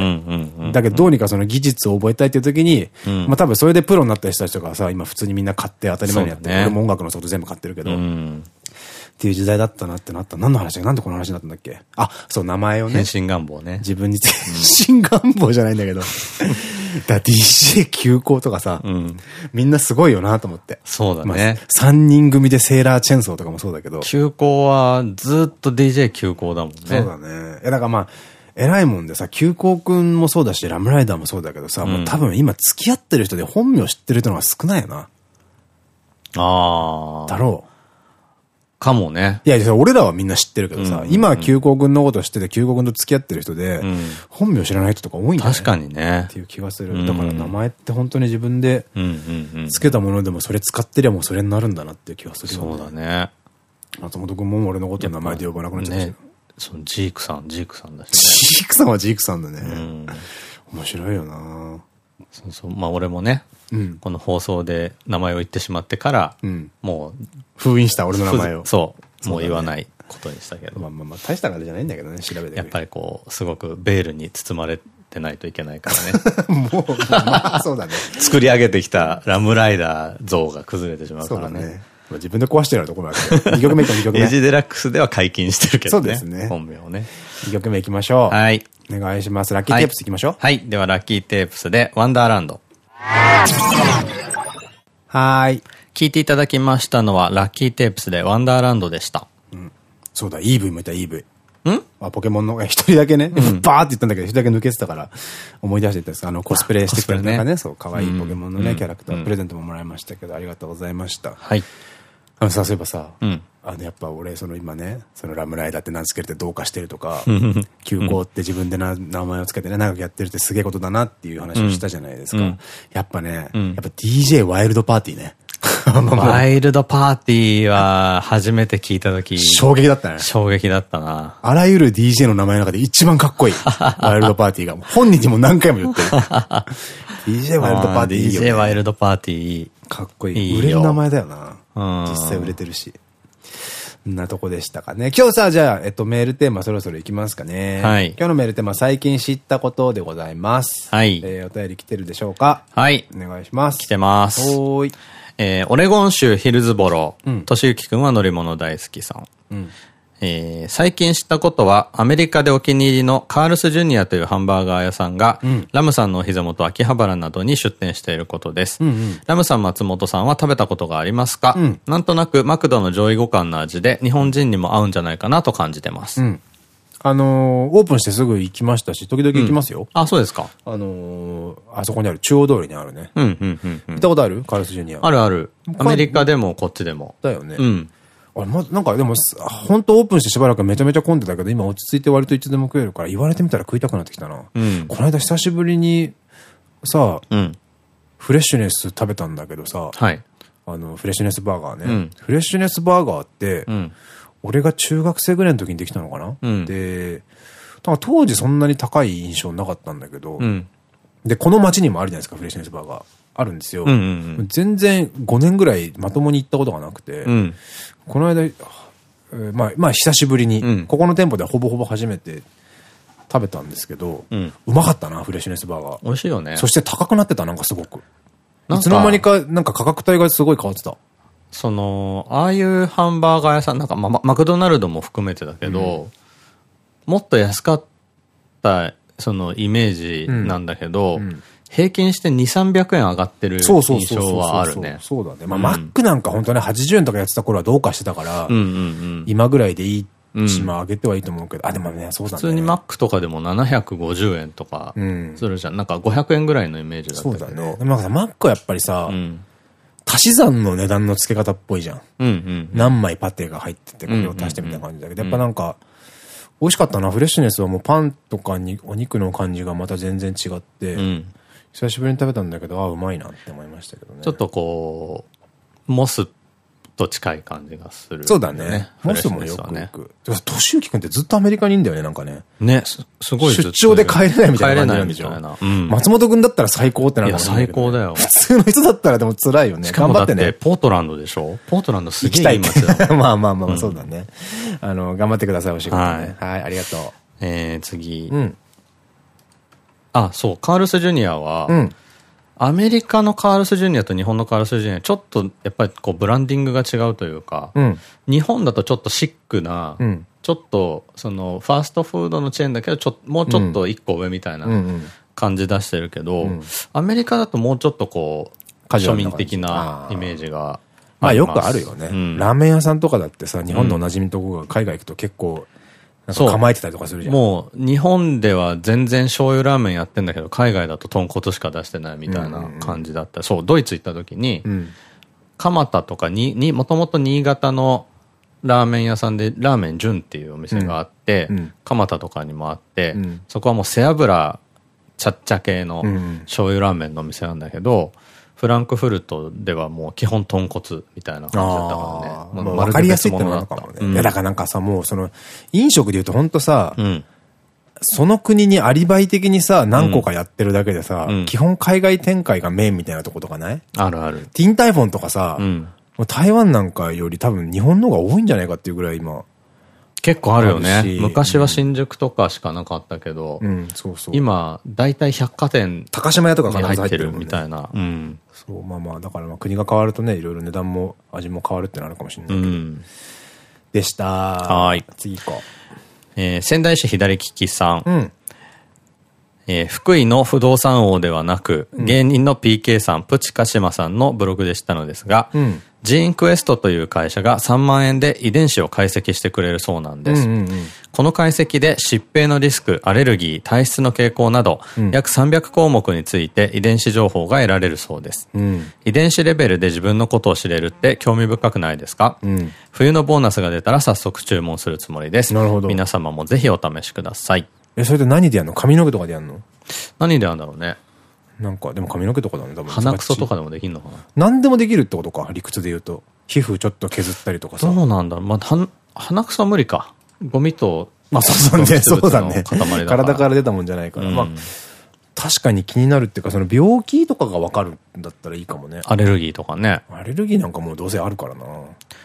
だけどどうにかその技術を覚えたいっていう時に、んまあ多分それでプロになった人たちとかはさ、今普通にみんな買って当たり前にやってね俺も音楽のソフト全部買ってるけど、っうん。ていう時代だったなってなった。何の話なんでこの話になったんだっけ？あ、そう、名前をね変。身願望ね。自分につ、新願望じゃないんだけど。だ DJ 急行とかさ、うん。みんなすごいよなと思って。そうだまあね。3人組でセーラーチェンソーとかもそうだけど。休校はずっと DJ 休校だもんね。そうだね。いや、だからまあ、偉いもんでさ、急行くんもそうだし、ラムライダーもそうだけどさ、もう多分今付き合ってる人で本名知ってる人の方が少ないよな。ああ。だろう。かもね。いや、俺らはみんな知ってるけどさ、今は急行くんのこと知ってて、急行くんと付き合ってる人で、ん本名知らない人とか多いんだね。確かにねっ。ていう気がする。だから名前って本当に自分で。付けたものでもそれ使ってりゃもうそれになるんだなっていう気がするよそうだね。松本くんも俺のことの名前で呼ばなくなっちゃったしね。。そのジークさん、ジークさんだしね。ジークさんはジークさんだね。うん。面白いよなそうそう。まあ俺もね、うん。この放送で名前を言ってしまってから、うん。もう、封印した俺の名前を。そう。もう言わないことにしたけど。まあまあまあ、大したあれじゃないんだけどね、調べて。やっぱりこう、すごくベールに包まれてないといけないからね。り。もう、まあ、そうだね。作り上げてきた RAM RIDER 像が崩れてしまうからね。ね。まあ自分で壊してるところもあるけど。2曲目いこう、2曲目。エイジデラックスでは解禁してるけどね。そうですね本名をね。2曲目いきましょう。はい。お願いします。 LUCKY TAPES いきましょう。はい。では、 LUCKY TAPES で、ワンダーランド。はーい。聞いていただきましたのは、 LUCKY TAPES で、ワンダーランドでした。そうだ、EV もいた、EV。ん？あ、ポケモンの、一人だけね、バーって言ったんだけど、一人だけ抜けてたから、思い出してたんです。あの、コスプレしてくれたね。ね、そう、可愛いポケモンのね、うん。キャラクター、プレゼントももらいましたけど、ありがとうございました。はい。あのさ、そういえばさ、うんあの、やっぱ俺、その今ね、そのラムライダーって名付けるってどうかしてるとか、急行って自分でな名前をつけてね、長くやってるってすげえことだなっていう話をしたじゃないですか。うんやっぱね、んやっぱ DJ ワイルドパーティーね。ワイルドパーティーは、初めて聞いたとき、衝撃だったね。衝撃だったな。あらゆる DJ の名前の中で一番かっこいい。ワイルドパーティーが。本人にも何回も言ってる。DJ ワイルドパーティーいいよ、ね。DJ ワイルドパーティーいい。かっこいい。いいよ売れる名前だよな。うん実際売れてるし。なとこでしたかね。今日さ、じゃあ、えっと、メールテーマそろそろいきますかね。はい今日のメールテーマ、最近知ったことでございます。はいえーお便り来てるでしょうか？はい。お願いします。来てます。おーい。えーオレゴン州ヒルズボロうん。としゆきくんは乗り物大好きさん。うん。えー最近知ったことは、アメリカでお気に入りのカールスジュニアというハンバーガー屋さんが、んラムさんのお膝元秋葉原などに出店していることです。うんうんラムさん松本さんは食べたことがありますか、うんなんとなくマクドの上位互換の味で日本人にも合うんじゃないかなと感じてます。うん。あのー、オープンしてすぐ行きましたし、時々行きますよ。あ、そうですか。あのー、あそこにある、中央通りにあるね。うん、うん、うん。行ったことあるカールスジュニア？あるある。アメリカでもこっちでも。だよね。うん。あれ、ま、なんかでも、本当オープンしてしばらくめちゃめちゃ混んでたけど、今落ち着いて割といつでも食えるから、言われてみたら食いたくなってきたな。うん。この間久しぶりに、さ、うん。フレッシュネス食べたんだけどさ、はい。あの、フレッシュネスバーガーね。うんフレッシュネスバーガーって、うん。俺が中学生ぐらいの時にできたのかな、うんで、当時そんなに高い印象なかったんだけど、うん。でで、この街にもあるじゃないですか、フレッシュネスバーガー。あるんですよ。全然5年ぐらいまともに行ったことがなくて、うん。うん。この間、えーまあ、まあ久しぶりに、うんここの店舗ではほぼほぼ初めて食べたんですけど、うん。うまかったな、フレッシュネスバーガー。美味しいよね。そして高くなってた、なんかすごく。いつの間にか、なんか価格帯がすごい変わってた。その、ああいうハンバーガー屋さん、なんか、ま、マクドナルドも含めてだけど、もっと安かった、そのイメージなんだけど、うん平均して2、300円上がってる印そうそうそうそう象はあるね。そうだね。まあ、うんマックなんか本当ね、80円とかやってた頃はどうかしてたから。今ぐらいでいいし、うんまあ上げてはいいと思うけど、あ、でもね、そうだね。普通にマックとかでも750円とかうんするじゃん。なんか500円ぐらいのイメージだったけど。そうだね。でもマックはやっぱりさ、うん。足し算の値段の付け方っぽいじゃん。何枚パテが入ってて、これを足してみたいな感じだけど、やっぱなんか、美味しかったな。フレッシュネスはもうパンとかにお肉の感じがまた全然違って、うん。久しぶりに食べたんだけど、あ、うまいなって思いましたけどね。ちょっとこう、モスと近い感じがする、そうだね。モスもよく行く。てか、俊之くんってずっとアメリカにいんだよね、なんかね。ね、すすごい出張で帰れないみたいな感じなんでしょ？帰れないみたいな。うん。松本くんだったら最高ってなるかもしれないけどねいや最高だよ普通の人だったらでも辛いよね。頑張ってね。ポートランドでしょ？ポートランドす行きたいげえいい街だもん。まあまあまあ、そうだね。あの、頑張ってください、お仕事ね。はい、ありがとえー、次。う。うん。あ、そう、カールスジュニアは、うん。アメリカのカールスジュニアと日本のカールスジュニア、ちょっとやっぱりこうブランディングが違うというか、うん。日本だとちょっとシックな、うん。ちょっとそのファーストフードのチェーンだけどちょもうちょっと一個上みたいうん。なうん。感じ出してるけど、うんアメリカだともうちょっとこう庶民的なイメージがまあよくあるよね。うんラーメン屋さんとかだってさ、日本のおなじみのとこが海外行くと結構、なんそうか構えてたりとかするじゃん。もう日本では全然醤油ラーメンやってんだけど海外だと豚骨しか出してないみたいな感じだった。そう、ドイツ行った時に、うん。蒲田とかに、に、もともと新潟のラーメン屋さんで、ラーメン純っていうお店があって、うんうん蒲田とかにもあって、うんそこはもう背脂、ちゃっちゃ系のうん醤油ラーメンのお店なんだけど、フランクフルトではもう基本豚骨みたいな感じだったからね。わかりやすいってのもあるかもね。うんいや、だからなんかさ、もうその、飲食で言うとほんとさ、うん。その国にアリバイ的にさ、何個かやってるだけでさ、うん基本海外展開がメインみたいなとことかない？あるある。ティンタイフォンとかさ、台湾なんかより多分日本の方が多いんじゃないかっていうぐらい今。結構あるよあね。昔は新宿とかしかなかったけど、うん、そうそう。今、だいたい百貨店高島屋とかに必ず入ってるみたいな。うん。そう、まあまあ、だからまあ国が変わるとね、いろいろ値段も味も変わるってなるかもしれなういけど。ん。でした。はい次行こえー仙台市左利きさん。う。うん。えー福井の不動産王ではなく、芸人の PK さん、プチカシマさんのブログでしたのですが、うんジーンクエストという会社が3万円で遺伝子を解析してくれるそうなんです。うんうんうんこの解析で疾病のリスク、アレルギー、体質の傾向など、約300項目について遺伝子情報が得られるそうです。うん。遺伝子レベルで自分のことを知れるって興味深くないですか、うん。冬のボーナスが出たら早速注文するつもりです。なるほど皆様もぜひお試しください。え、それで何でやるの？髪の毛とかでやるの？何でなんだろうね。なんか、でも髪の毛とかだね、多分。鼻くそとかでもできんのかな何でもできるってことか、理屈で言うと。皮膚ちょっと削ったりとかさ。どうなんだ。まあ、は鼻くそは無理か。ゴミと、まあそうそうね、そうだね。体から出たもんじゃないから。うんまあ、確かに気になるっていうか、その病気とかがわかるんだったらいいかもね。アレルギーとかね。アレルギーなんかもうどうせあるからな。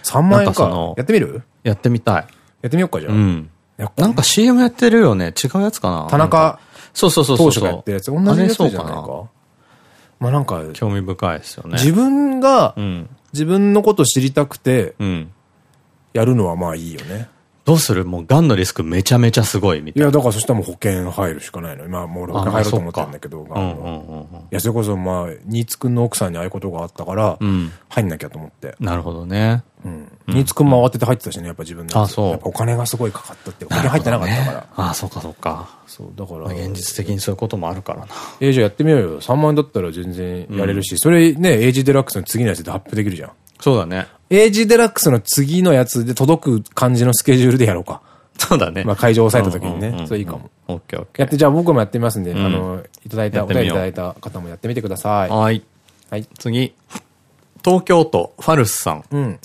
3万円か。やってみる？やってみたい。やってみようか、じゃあ。うん。なんか CM やってるよね。違うやつかな田中そうそうそうそう。当初がやってるやつ、同じやつじゃないあれそうか。まあなんか、興味深いですよね。自分がうん。自分のこと知りたくてうん。やるのはまあいいよね。どうする？もう、癌のリスクめちゃめちゃすごいみたいな。いや、だからそしたらもう保険入るしかないの。今、もう俺保険入ろうと思ってるんだけど。いや、それこそまあ、新津くんの奥さんにああいうことがあったから、ん入んなきゃと思って。なるほどね。うん。新津くんも慌てて入ってたしね、やっぱ自分の。あそうお金がすごいかかったって、保険入ってなかったから。ねああ、そうかそうか。そう、だから。まあ現実的にそういうこともあるからな。えーじゃあやってみようよ。3万円だったら全然やれるし、それね、エイジデラックスの次のやつで発表できるじゃん。そうだね。エイジデラックスの次のやつで届く感じのスケジュールでやろうか。そうだね。まあ会場を押さえた時にね。それいいかも。。オッケーオッケやって、じゃあ僕もやってみますんで、んあの、いただいた、お便りいただいた方もやってみてください。ー。はい。はい。次。東京都ファルスさん。うん。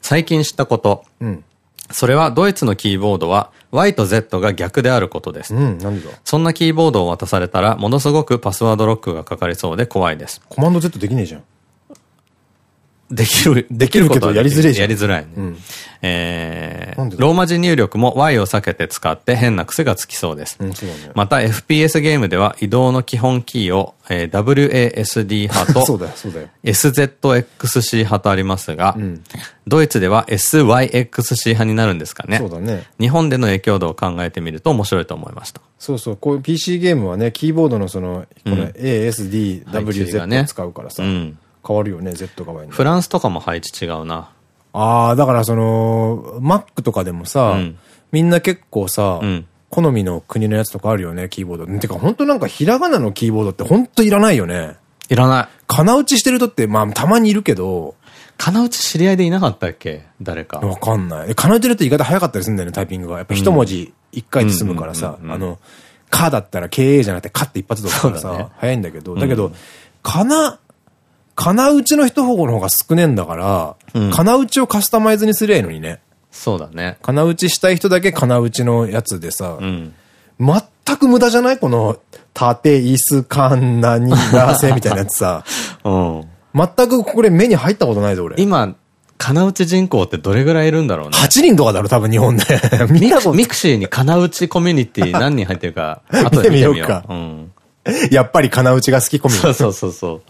最近知ったこと。うん。それはドイツのキーボードは Y と Z が逆であることです。うん、なんでだ？そんなキーボードを渡されたらものすごくパスワードロックがかかりそうで怖いです。コマンド Z できねえじゃん。できる、できるけどことはやりづれえじゃんやりづらいね。うんえー、ローマ字入力も Y を避けて使って変な癖がつきそうです。うん、ね。また FPS ゲームでは移動の基本キーを、えー WASD 派と。SZXC 派とありますが、んドイツでは SYXC 派になるんですかねそう。だね。日本での影響度を考えてみると面白いと思いました。そうそう、こういう PC ゲームはね、キーボードのその、この A, S, D, 配 W, 置が Z ねを使うからさ、うん変わるよね、Z 側に。フランスとかも配置違うな。ああ、だからその、Mac とかでもさ、うんみんな結構さ、うん好みの国のやつとかあるよね、キーボード。てか、本当なんかひらがなのキーボードって本当いらないよね。いらない。金打ちしてる人って、まあ、たまにいるけど、金内知り合いでいなかったっけ？誰か。わかんない。え金打ちの人言い方早かったりするんだよね、タイピングが。やっぱ一文字一回で済むからさ、あの、かだったら KA じゃなくてかって一発で打つからさ、ね早いんだけど、だけど、かな、金打ちの人方の方が少ねえんだから、うん金打ちをカスタマイズにすりゃいいのにね。そうだね。金打ちしたい人だけ金打ちのやつでさ、うん。全く無駄じゃない？この、縦、椅子、カンナ、ニラーセみたいなやつさ。うん。全くこれ目に入ったことないぞ、俺。今、かな打ち人口ってどれぐらいいるんだろうね？8人とかだろ、多分日本で。見たことミクシーにかな打ちコミュニティ何人入ってるか、後で見てみよう。見てみようかうん。やっぱりかな打ちが好きコミそうそうそうそう。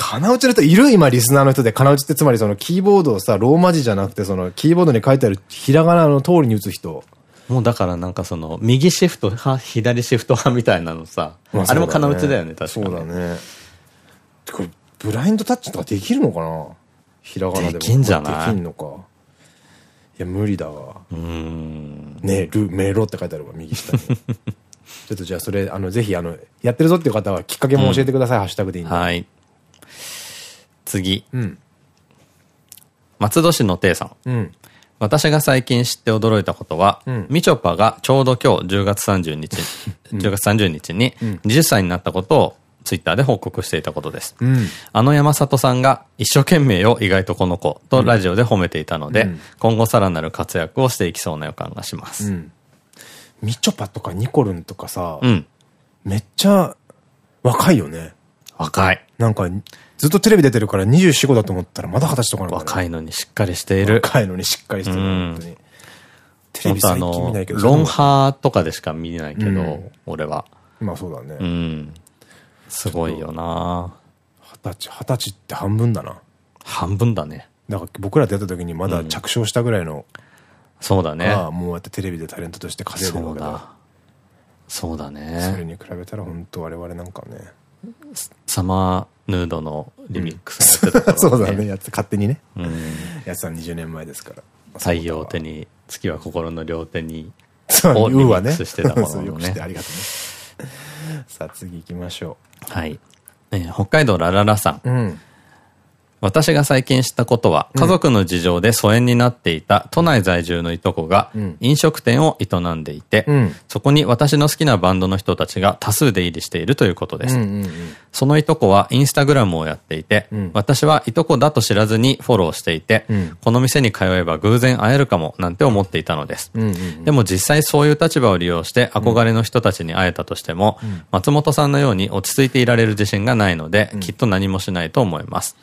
かな打ちの人いる今リスナーの人でかな打ちってつまりそのキーボードをさ、ローマ字じゃなくてそのキーボードに書いてあるひらがなの通りに打つ人。もうだからなんかその、右シフト派、左シフト派みたいなのさ、まあれもかな打ちだよね、確かそうに。だね。これ、ブラインドタッチとかできるのかな？ひらがなでも。できんじゃない？できんのか。いや、無理だわ。うーん。ねル、メロって書いてあるわ、右下に。ちょっとじゃあそれ、あの、ぜひ、あの、やってるぞっていう方はきっかけも教えてください、ハッシュタグでいいんで。はい。次。うん。松戸市のていさん。うん。私が最近知って驚いたことは、うんみちょぱがちょうど今日10月30日、10月30日に20歳になったことをツイッターで報告していたことです。うん。あの山里さんが一生懸命よ意外とこの子とラジオで褒めていたので、うん今後さらなる活躍をしていきそうな予感がしまうす。ん。みちょぱとかニコルンとかさ、うん。めっちゃ若いよね。若い。なんか、ずっとテレビ出てるから24、5だと思ったらまだ二十歳とかなの若いのにしっかりしている。若いのにしっかりしてる、に。テレビ最近見ないけ、ど。ロンハーとかでしか見ないけど、うん俺は。まあそうだうね。ん。すごいよな二十歳、二十歳って半分だな。半分だね。だから僕ら出た時にまだ着床したぐらいの、そうだね。もうやってテレビでタレントとして稼いでるわけだ。そうだ。そうだそれね。に比べたら本当我々なんかね。サマーヌードのリミックスやってた頃、そうだね、。やつ勝手にね。うん。やつは20年前ですから。太陽手に、月は心の両手に。そう、を。リミックスしてたものね そうよくしてありがとうね。さあ次行きましょはい。えー北海道ラララさん。う。うん。私が最近知ったことは、家族の事情で疎遠になっていた都内在住のいとこがうん。飲食店を営んでいて、うん。そこに私の好きなバンドの人たちが多数出入りしているということです。そのいとこはインスタグラムをやっていて、うん。私はいとこだと知らずにフォローしていて、うん。この店に通えば偶然会えるかもなんて思っていたのです。でも実際そういう立場を利用して憧れの人たちに会えたとしても、松本さんのように落ち着いていられる自信がないので、きっと何もしないと思います。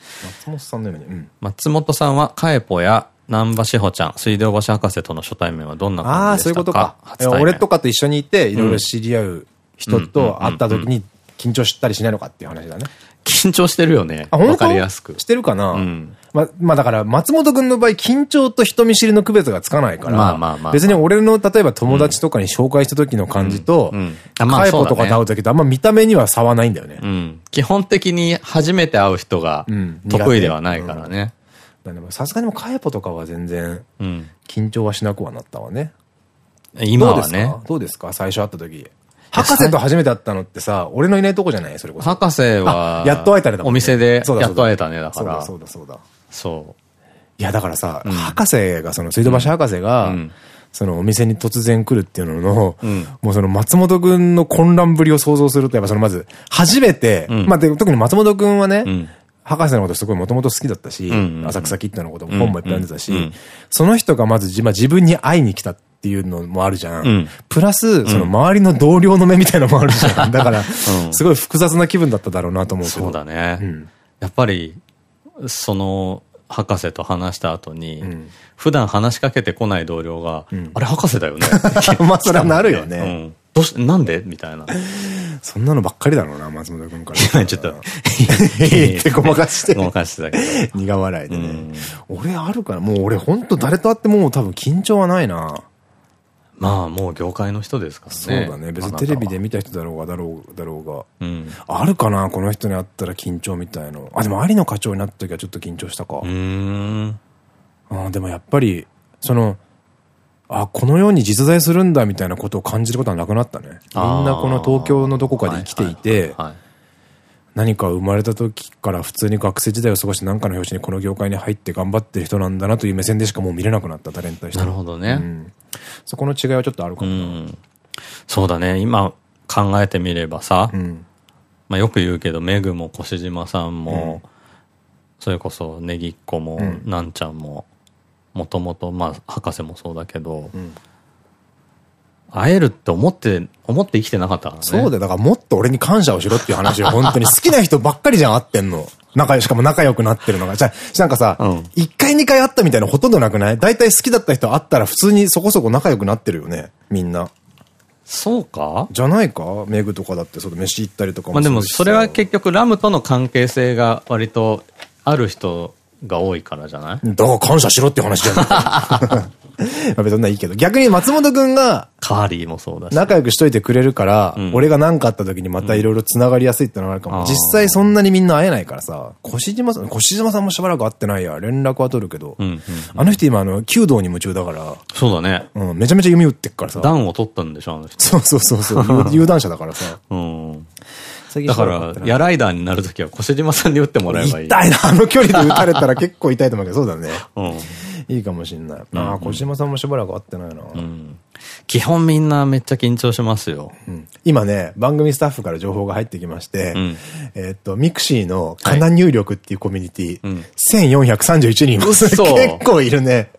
松本さんのように。うん。松本さんはカエポや南波志保ちゃん、水道橋博士との初対面はどんなああ、感じそういうことか俺とかと一緒にいて、いろいろ知り合う人と会った時に緊張したりしないのかっていう話だね。緊張してるよね。あ、本当？わかりやすく。してるかな？うんま、まあだから、松本くんの場合、緊張と人見知りの区別がつかないから、まあまあまあ別に俺の、例えば友達とかに紹介した時の感じとカイポとかと会う時とあんま見た目には差はないんだよね。うん。基本的に初めて会う人がうん得意ではないからね。さすがにもカイポとかは全然、うん。緊張はしなくはなったわね。今はねどうですか？どうですか？最初会った時。博士と初めて会ったのってさ、俺のいないとこじゃない？それこそ。博士は、あやっと会えたねだもんねお店でやっと会えたね、だから。そうだそうだそうだ。そいや、だからさ、博士が、その、水道橋博士が、うん。そのお店に突然来るっていうのの、うん。もうその松本くんの混乱ぶりを想像すると、やっぱそのまず、初めて、うん。まあで特に松本くんはね、うん。博士のことすごいもともと好きだったし、んうんうん。浅草キッドのことも本もいっぱい読んでたし、うん。うんその人がまず自,、まあ、自分に会いに来たっていうのもあるじゃん。うん。プラス、その周りの同僚の目みたいなのもあるじゃん。だから、ん。すごい複雑な気分だっただろうなと思う。うけど。そうだね。うん。やっぱり、その、博士と話した後に、ん普段話しかけてこない同僚が、んあれ博士だよね。まあそれはなるよね うん。どうし、なんで？みたいな。そんなのばっかりだろうな、松本くんから。今 ちょっと、言ってごまかしてごまかしてたけど。苦笑いでねうん。俺あるから、もう俺ほんと誰と会っても多分緊張はないな。まあ、もう業界の人ですからね。そうだね。別にテレビで見た人だろうが、だろう、だろうが。うん。あるかな？この人に会ったら緊張みたいの。あ、でも有野課長になった時はちょっと緊張したか。うーん。あでもやっぱり、その、あ、このように実在するんだみたいなことを感じることはなくなったね。みんなこの東京のどこかで生きていて、はい。何か生まれた時から普通に学生時代を過ごして何かの表紙にこの業界に入って頑張ってる人なんだなという目線でしかもう見れなくなったタレントに対して。なるほどねうんそこの違いはちょっとあるかうもな。ん。そうだね。今考えてみればさ、うん。まあよく言うけど、メグも越島さんも、それこそネギっ子も、んなんちゃんも、もともと、まあ博士もそうだけど、ん会えるって思って、思って生きてなかったからね。そうだよ。だからもっと俺に感謝をしろっていう話を本当に好きな人ばっかりじゃん、会ってんの。仲、しかも仲良くなってるのが。じゃあ、なんかさうん、一、回二回会ったみたいなのほとんどなくない？大体好きだった人会ったら普通にそこそこ仲良くなってるよね。みんな。そうか？じゃないか？メグとかだって、そうだ、飯行ったりとかもまあでもそれは結局ラムとの関係性が割とある人が多いからじゃない？だから感謝しろっていう話じゃん。まあ別にそんないいけど。逆に松本くんがカーリーもそうだし。仲良くしといてくれるから、ん俺が何かあった時にまたいろいろ繋がりやすいってのがあるかも。うん実際そんなにみんな会えないからさ、越島さん、越島さんもしばらく会ってないや。連絡は取るけど。あの人今あの、弓道に夢中だから、そうだね。うん、めちゃめちゃ弓打ってっからさ。段を取ったんでしょ、あの人。そうそうそうそう。有 段者だからさ。うん。だからやライダーになるときは越島さんに打ってもらえばいい。痛いな、あの距離で打たれたら結構痛いと思うけど、そうだね。うん。いいかもしんない。ああ、小島さんもしばらく会ってないな。うん。基本みんなめっちゃ緊張しますよ。うん今ね、番組スタッフから情報が入ってきまして、んえーっと、ミクシーのカナ入力っていうコミュニティ、うん1431人います。嘘 結構いるね。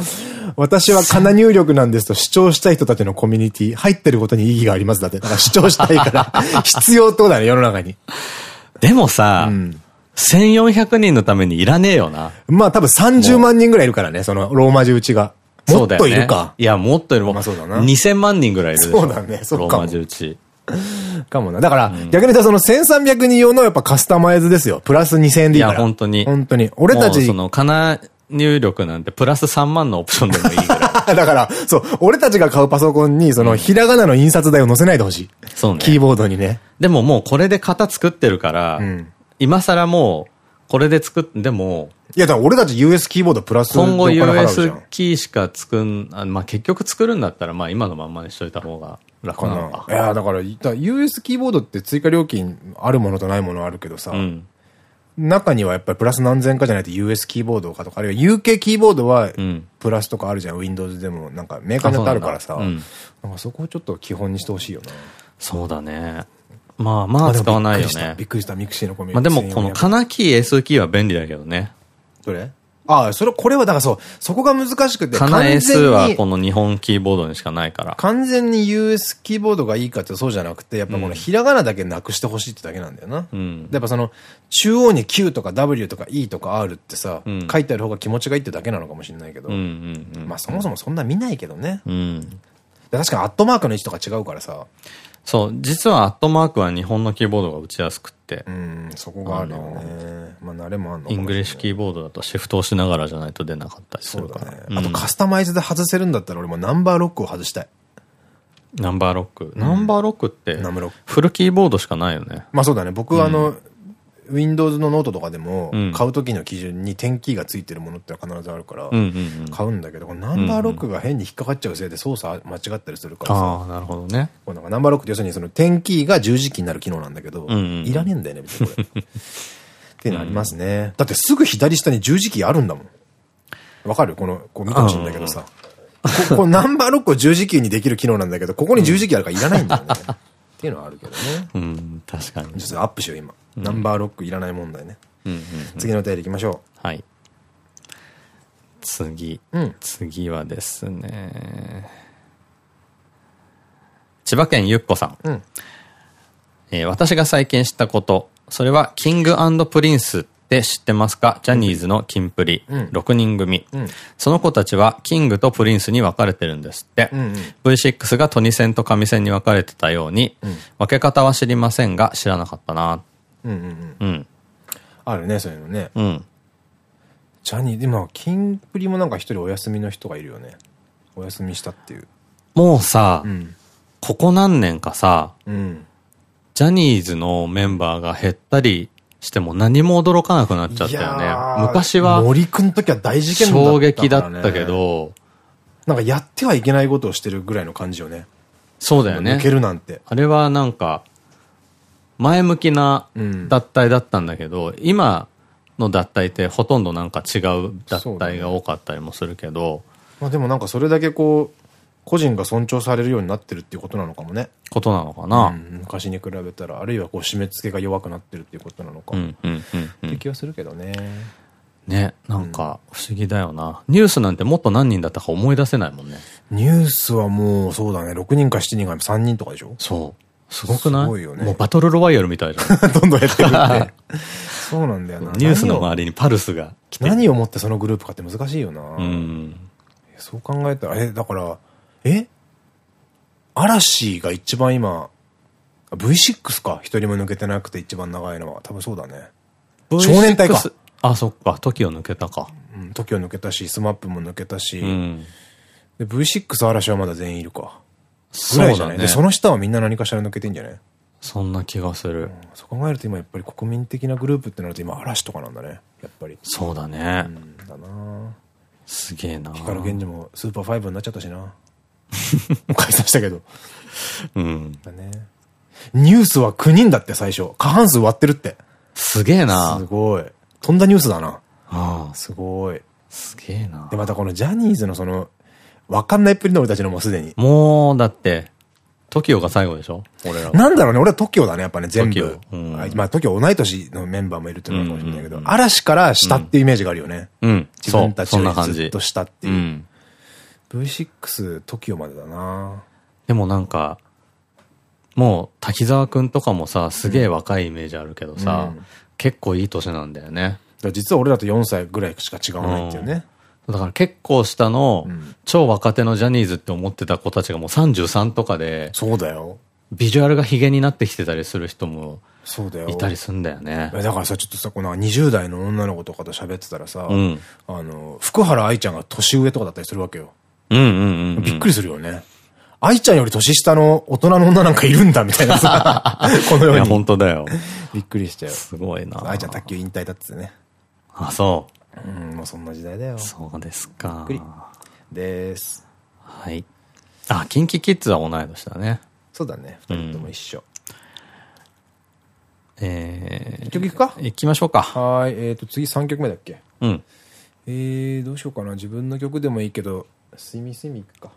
私はカナ入力なんですと主張したい人たちのコミュニティ、入ってることに意義がありますだって。だから主張したいから、必要ってことだね、世の中に。でもさ、ん1400人のためにいらねえよな。まあ多分30万人ぐらいいるからね、そのローマ字打ちが。もっといるか。いや、もっといるもん。まあそうだな2000万人ぐらいいるそうだねそうかもローマ字打ち。かもな。だから、逆に言うとその1300人用のやっぱカスタマイズですよ。プラス2000円でいいから。いや本当に本当に。俺たち、その、かな入力なんてプラス3万のオプションでもいいぐらい。だから、そう、俺たちが買うパソコンに、その、ひらがなの印刷台を載せないでほしい。そうね。キーボードにね。でももうこれで型作ってるから、ん今更もう、これで作って、でも、いや、だから俺たち US キーボードプラス今後 US んキーしか作ん、あまあ結局作るんだったら、まあ今のまんまにしといた方が楽かなのか。な。いや、だから、だから US キーボードって追加料金あるものとないものあるけどさ、うん。中にはやっぱりプラス何千かじゃないと US キーボードかとか、あるいは UK キーボードはんプラスとかあるじゃん。Windows でもなんかメーカーによってあるからさ、あそうなんだなんかそこをちょっと基本にしてほしいよな。そうだね。まあまあ使わないよねびっ。くりした、ミクシーのコミュまあでニティ。もこのカナキー S キーは便利だけどね。どれ？ああ、それ、これはだからそう、そこが難しくて、カナ S 完全にはこの日本キーボードにしかないから。完全に US キーボードがいいかってそうじゃなくて、やっぱこのひらがなだけなくしてほしいってだけなんだよな。うん。やっぱその、中央に Q とか W とか E とか R ってさ、ん書いてある方が気持ちがいいってだけなのかもしれないけど、うんうんうん。まあそもそもそんな見ないけどね。うん。確かにアットマークの位置とか違うからさ、そう、実はアットマークは日本のキーボードが打ちやすくう。ん、そこがあるよね。まあ、慣れもあんの English キーボードだとシフトをしながらじゃないと出なかったりするから。ね。うんあとカスタマイズで外せるんだったら俺もナンバーロックを外したい。ナンバーロック。ナンバーロックってフルキーボードしかないよね。まあそうだね。僕はあの、Windows のノートとかでもうん、買う時の基準にテンキーがついてるものって必ずあるから。買うんだけど、このナンバーロックが変に引っかかっちゃうせいで操作間違ったりするからさ、ああ、なるほどね。こうなんかナンバーロックって要するにそのテンキーが十字キーになる機能なんだけど、いらねえんだよね、別にこれ。っていうのありますね。だってすぐ左下に十字キーあるんだもん。わかる？この、こう見てほしいんだけどさ。ここナンバーロックを十字キーにできる機能なんだけど、ここに十字キーあるからいらないんだよね。っていうのはあるけどね。うん、確かに。ちょっとアップしよう、今。ナンバーロックいらない問題ね。次のお便り行きましょはい。次。うん次はですね。千葉県ゆっこさん。うんえー私が最近知ったこと。それは、キングプリンスって知ってますか？ジャニーズのキンプリ。うん6人組。うんその子たちは、キングとプリンスに分かれてるんですって。うんうん V6 がトニセンとカミセンに分かれてたように、うん分け方は知りませんが、知らなかったな。う。うんうんうん。うん。あるね、そういうのね。うん。ジャニー、今、キンプリもなんか一人お休みの人がいるよね。お休みしたっていう。もうさ、うん。ここ何年かさ、うん。ジャニーズのメンバーが減ったりしても何も驚かなくなっちゃったよね。ー昔は森くん時は大事件だったからね衝撃だったけ。ど、なんかやってはいけないことをしてるぐらいの感じよね。そうだよね抜。けるなんて。あれはなんか、前向きなうん脱退だったんだけど、今の脱退ってほとんどなんか違う脱退が多かったりもするけど、まあでもなんかそれだけこう、個人が尊重されるようになってるっていうことなのかもね。ことなのかな。うん昔に比べたら、あるいはこう締め付けが弱くなってるっていうことなのか。っうん、うん、うん、うん。て気はするけどね。ね、なんか不思議だよな。ニュースなんてもっと何人だったか思い出せないもんね。ニュースはもうそうだね、6人か7人が3人とかでしょ？そう。すごくない？すごいよねもうバトルロワイヤルみたいじゃん。どんどん減ってくって。そうなんだよな。ニュースの周りにパルスが来てる。何をもってそのグループかって難しいよな。うん。そう考えたら、え、だから、え？嵐が一番今、V6 か？一人も抜けてなくて一番長いのは。多分そうだね。少年隊か V6。あ、そっか。 TOKIO 抜けたか。うん、TOKIO 抜けたし、スマップも抜けたし、うん。で V6 嵐はまだ全員いるか。ぐそうだねらいじゃない？で、。その下はみんな何かしら抜けてんじゃない？そんな気がする。そう考えると今やっぱり国民的なグループってなると今嵐とかなんだね。やっぱり。そうだねう。ん、だなすげえな。光源氏もスーパー5になっちゃったしな。解散したけど。うん。だね。ニュースは9人だって最初。過半数割ってるって。すげえなす。ごい。飛んだニュースだな。ああ、すごい。すげえなで、。またこのジャニーズのその、わかんないっぷりの俺たちのもうすでに。もう、だって、TOKIO が最後でしょ？俺らは。なんだろうね、俺は TOKIO だね、やっぱね、全部。うんあまあ TOKIO 同い年のメンバーもいるっていうのかもしれないけど、嵐から下っていうイメージがあるよね。うん。自分たちよな感じりずっと。下っていう。うん。V6、TOKIO までだなでもなんか、もう滝沢くんとかもさ、すげえ若いイメージあるけどさ、うん結構いい年なんだよね。実は俺らと4歳ぐらいしか違わないっていうね。だから結構下のうん、超若手のジャニーズって思ってた子たちがもう33とかで、そうだよ。ビジュアルがヒゲになってきてたりする人もそうだよ。いたりすんだよね。だからさ、ちょっとさ、この20代の女の子とかと喋ってたらさ、うん。あの、福原愛ちゃんが年上とかだったりするわけよ。うんうんうんうん。びっくりするよね。愛ちゃんより年下の大人の女なんかいるんだみたいなさ、このいや、ように。本当だよ。びっくりしちゃう。すごいな。愛ちゃん卓球引退だっつってね。あ、そうん、そんな時代だよう。。そうですか。です。はい。あ、キンキキッズは同い年だね。そうだね。二人とも一緒。え一曲いくか？ー、行きましょうか。はーい。えっと、次3曲目だっけ？うん。えー、どうしようかな。自分の曲でもいいけど、スイミスイミいくか。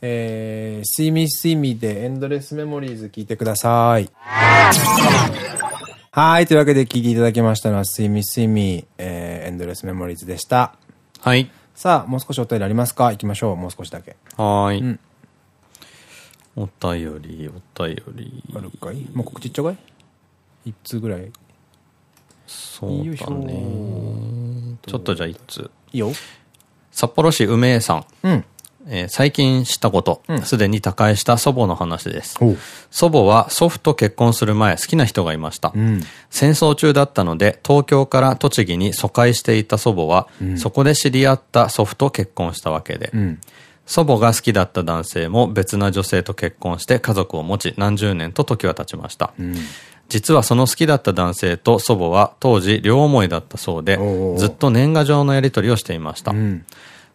えー、スイミスイミでエンドレスメモリーズ聞いてください。はい。というわけで聞いていただきましたのは、スイミスイミ、えー、エンドレスメモリーズでした。はい。さあ、もう少しお便りありますか？行きましょう。もう少しだけ。はーい。うんお便り、お便り。あるかい？もう告知いっちゃうかい？一通ぐらい。そうだね。ちょっとじゃあ一通。いいよ。札幌市梅江さん。うん。えー最近知ったことうん、すでに他界した祖母の話です。祖母は祖父と結婚する前好きな人がいました。うん。戦争中だったので、東京から栃木に疎開していた祖母は、そこで知り合った祖父と結婚したわけで、うん。祖母が好きだった男性も別な女性と結婚して家族を持ち何十年と時は経ちました。うん。実はその好きだった男性と祖母は当時両思いだったそうでずっと年賀状のやり取りをしていました。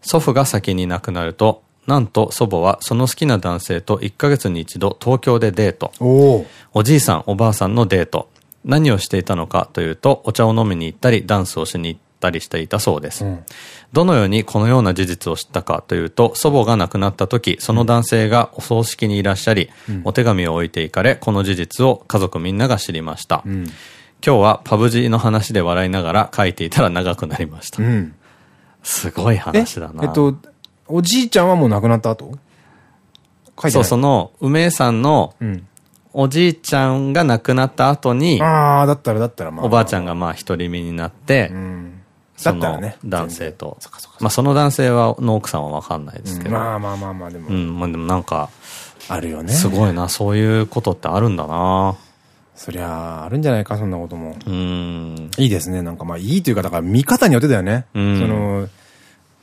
うん。祖父が先に亡くなると、なんと祖母はその好きな男性と1ヶ月に一度東京でデート。おうおじいさん、おばあさんのデート。何をしていたのかというと、お茶を飲みに行ったり、ダンスをしに行ったりしていたそうです。んどのようにこのような事実を知ったかというと、祖母が亡くなった時、その男性がお葬式にいらっしゃり、お手紙を置いていかれ、この事実を家族みんなが知りました。ん今日はパブ G の話で笑いながら書いていたら長くなりました。うん。すごいえ話だな。えっと、おじいちゃんはもう亡くなった後？そう、その、梅さんのうん。おじいちゃんが亡くなった後に、ああ、だったらだったらまあ。おばあちゃんがまあ独り身になって、だったらね。男性と。まあその男性は、の奥さんはわかんないですけど。まあまあまあまあ、でもう、ん、まあでもなんか、あるよね。すごいな、そういうことってあるんだなそりゃあ、あるんじゃないか、そんなことも。うん。いいですね。なんかまあ、いいというか、だから見方によってだよね。そうんの、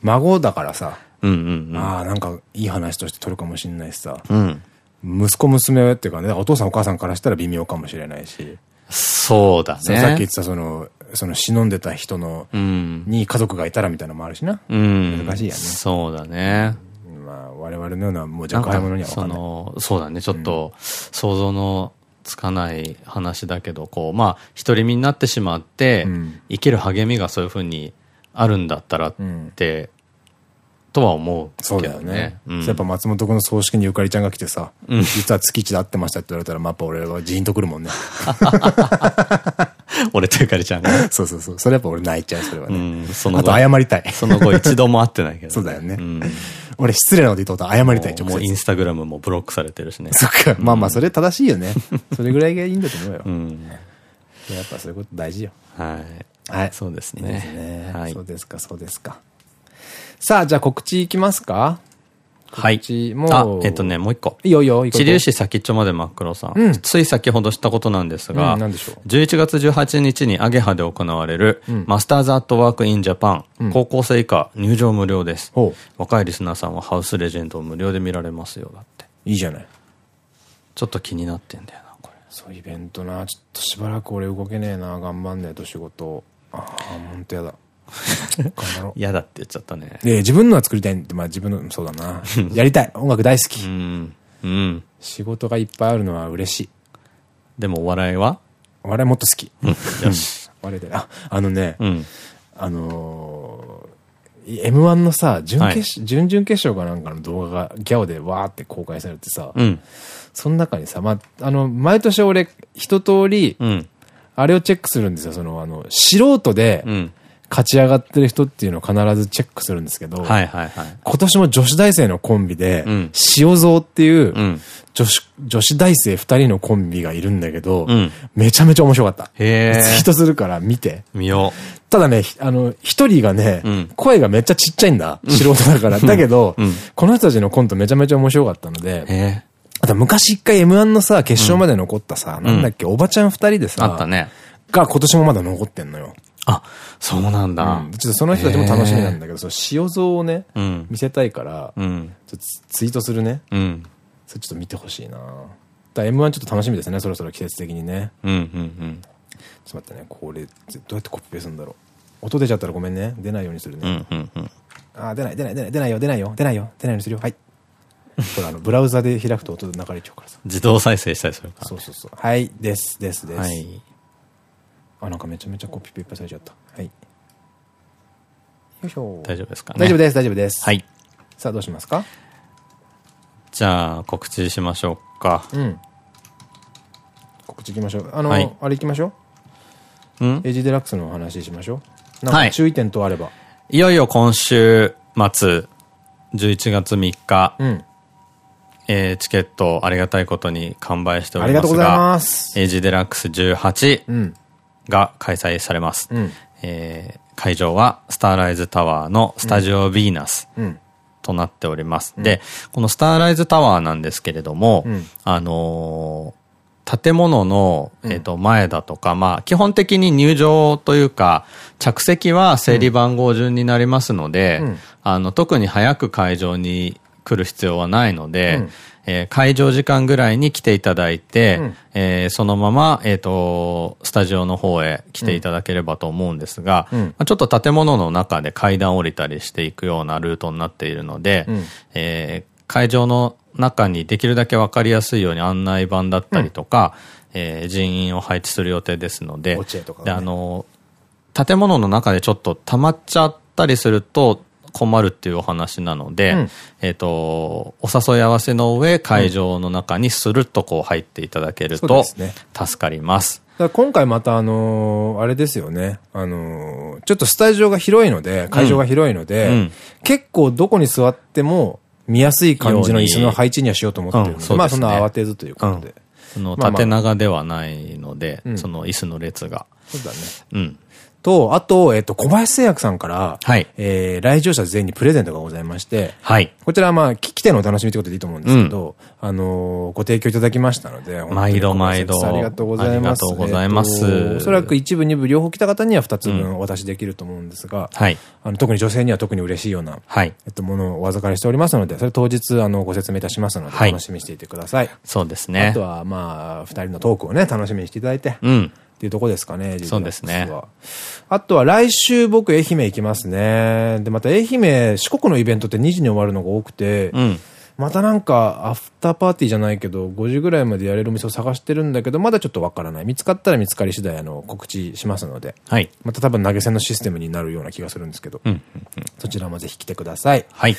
孫だからさ、うんうんうん。ああ、なんかいい話として取るかもしれないしさ、うん。息子娘っていうかね、お父さんお母さんからしたら微妙かもしれないし、そうだそのさっき言っねて。たその、その忍んでた人の、うん。に家族がいたらみたいなのもあるしな。うん。難しいよねそうだね。まあ、我々のようなもう若輩者にはか、分かんない。その、そうだね、ちょっと、想像のつかない話だけど、こう、まあ、独り身になってしまって、うん生きる励みがそういうふうにあるんだったらって、とは思うそうけどねだよね。。うんやっぱ松本君の葬式にゆかりちゃんが来てさ、うん実は月一で会ってましたって言われたら、まあやっぱ俺はジーンとくるもんね。俺とゆかりちゃんが。そうそうそう。それやっぱ俺泣いちゃう、それはうね。ん、そのあと後、謝りたい。その後一度も会ってないけど、そうだよねん俺失礼なこと言ったこと謝りたい。もうインスタグラムもブロックされてるしね。そっか。まあまあ、それ正しいよね。それぐらいがいいんだと思うよ。うん。やっぱそういうこと大事よ。はい。はい。そうですいいですね。ね。はいそうですか、そうですか。さあ、じゃあ告知いきますか？はいあ、えっとね、もう一個。いいよいいよ、いいよ知立市先っちょまで真っ黒さん。うんつい先ほど知ったことなんですが、うん何でしょう11月18日にアゲハで行われる、ん Masters At Work in Japan、うん高校生以下入場無料です。若いリスナーさんはハウスレジェンドを無料で見られますよ、だって。いいじゃない。ちょっと気になってんだよな、これ。そうイベントな、ちょっとしばらく俺動けねえな、頑張んねえと仕事。ああ、ほんとやだ。嫌だって言っちゃったね。で、自分のは作りたいんで、まあ自分の、そうだな。やりたい。音楽大好き。うん。うん。仕事がいっぱいあるのは嬉しい。でもお笑いは？お笑いもっと好き。よし。お笑いで。あ、あのね、うん。あのー、M1 のさ、準決、はい準々決勝かなんかの動画がギャオでわーって公開されてさ、うん。その中にさ、まあ、あの、毎年俺、一通り、うん。あれをチェックするんですよ。その、あの、素人でうん。勝ち上がってる人っていうのを必ずチェックするんですけど。今年も女子大生のコンビで、うん塩蔵っていう、うん。女子、女子大生二人のコンビがいるんだけど、うんめちゃめちゃ面白かった。へえ。ツイートするから見て。見よただね、ひあの、一人がね、うん声がめっちゃちっちゃいんだ。素人だから。だけど、うんこの人たちのコントめちゃめちゃ面白かったので。あと昔一回 M1 のさ、決勝まで残ったさ、なんだっけ、おばちゃん二人でさ、あったね。が今年もまだ残ってんのよ。あ、そうなんだうん。ちょっとその人たちも楽しみなんだけど、そう、塩像をね、うん。見せたいから、うん。ちょっとツイートするね。うん。それちょっと見てほしいなだから M1 ちょっと楽しみですね、そろそろ季節的にね。うん。うん。ちょっと待ってね、これ、どうやってコピペするんだろう。音出ちゃったらごめんね。出ないようにするね。うん。うん。うん。あー、出ない、出ない、出ない、出ないよ、出ないよ、出ないよ、出ないようにするよ。はい。これあの、ブラウザで開くと音流れちゃうからさ。自動再生したりするから。そうそうそう。はい、です、です、です。はい。あ、なんかめちゃめちゃコピペいっぱいされちゃった。はい。よいしょ。大丈夫ですかね。大丈夫です、大丈夫です。はい。さあ、どうしますか？じゃあ、告知しましょうか。うん。告知いきましょう。あの、はいあれいきましょう？うん？ AG デラックスのお話ししましょう。なんはいか注意点とあれば。いよいよ今週末、11月3日、うん。えーチケットありがたいことに完売しておありますが、りがとうございます。 AG デラックス18うん。が開催されます。うん。えー会場はスターライズタワーのスタジオヴィーナスうん。となっております。で、このスターライズタワーなんですけれども、んあのー建物の、えっと、前だとか、まあ、基本的に入場というか、着席は整理番号順になりますので、うんあの、特に早く会場に来る必要はないので、うんえー会場時間ぐらいに来ていただいて、うん。えーそのまま、えっ、と、スタジオの方へ来ていただければと思うんですが、うん。まあちょっと建物の中で階段降りたりしていくようなルートになっているので、うん。えー会場の中にできるだけわかりやすいように案内板だったりとか、えー人員を配置する予定ですので、で、あの、建物の中でちょっと溜まっちゃったりすると困るっていうお話なので、うんえっと、お誘い合わせの上、会場の中にスルッとこう入っていただけると助かります。だから今回またあのーあれですよね。あのーちょっとスタジオが広いので、会場が広いので、うん結構どこに座っても見やすい感じの椅子の配置にはしようと思ってるので、ねまあそんな慌てずということで。その縦長ではないので、うんその椅子の列が。そうだね。うん。と、あと、えっと、小林製薬さんから、はいえー来場者全員にプレゼントがございまして、はい。こちらはまあ、き来てのお楽しみということでいいと思うんですけど、あのーご提供いただきましたので、毎度毎度ありがとうございます。ありがとうございますえっとおそらく一部、二部両方来た方には二つ分お渡しできると思うんですが、はい。あの特に女性には特に嬉しいような、はい。えっと、ものをお預かりしておりますので、それ当日、あの、ご説明いたしますので、はい楽しみにしていてください。そうですね。あとは、まあ、二人のトークをね、楽しみにしていただいて、うん。っていうとこですかね、そうですねあとは来週僕愛媛行きますね。で、また愛媛、四国のイベントって2時に終わるのが多くて、うん。またなんか、アフターパーティーじゃないけど、5時ぐらいまでやれるお店を探してるんだけど、まだちょっとわからない。見つかったら見つかり次第、あの、告知しますので、はい。また多分投げ銭のシステムになるような気がするんですけど、うん。そちらもぜひ来てください。はい。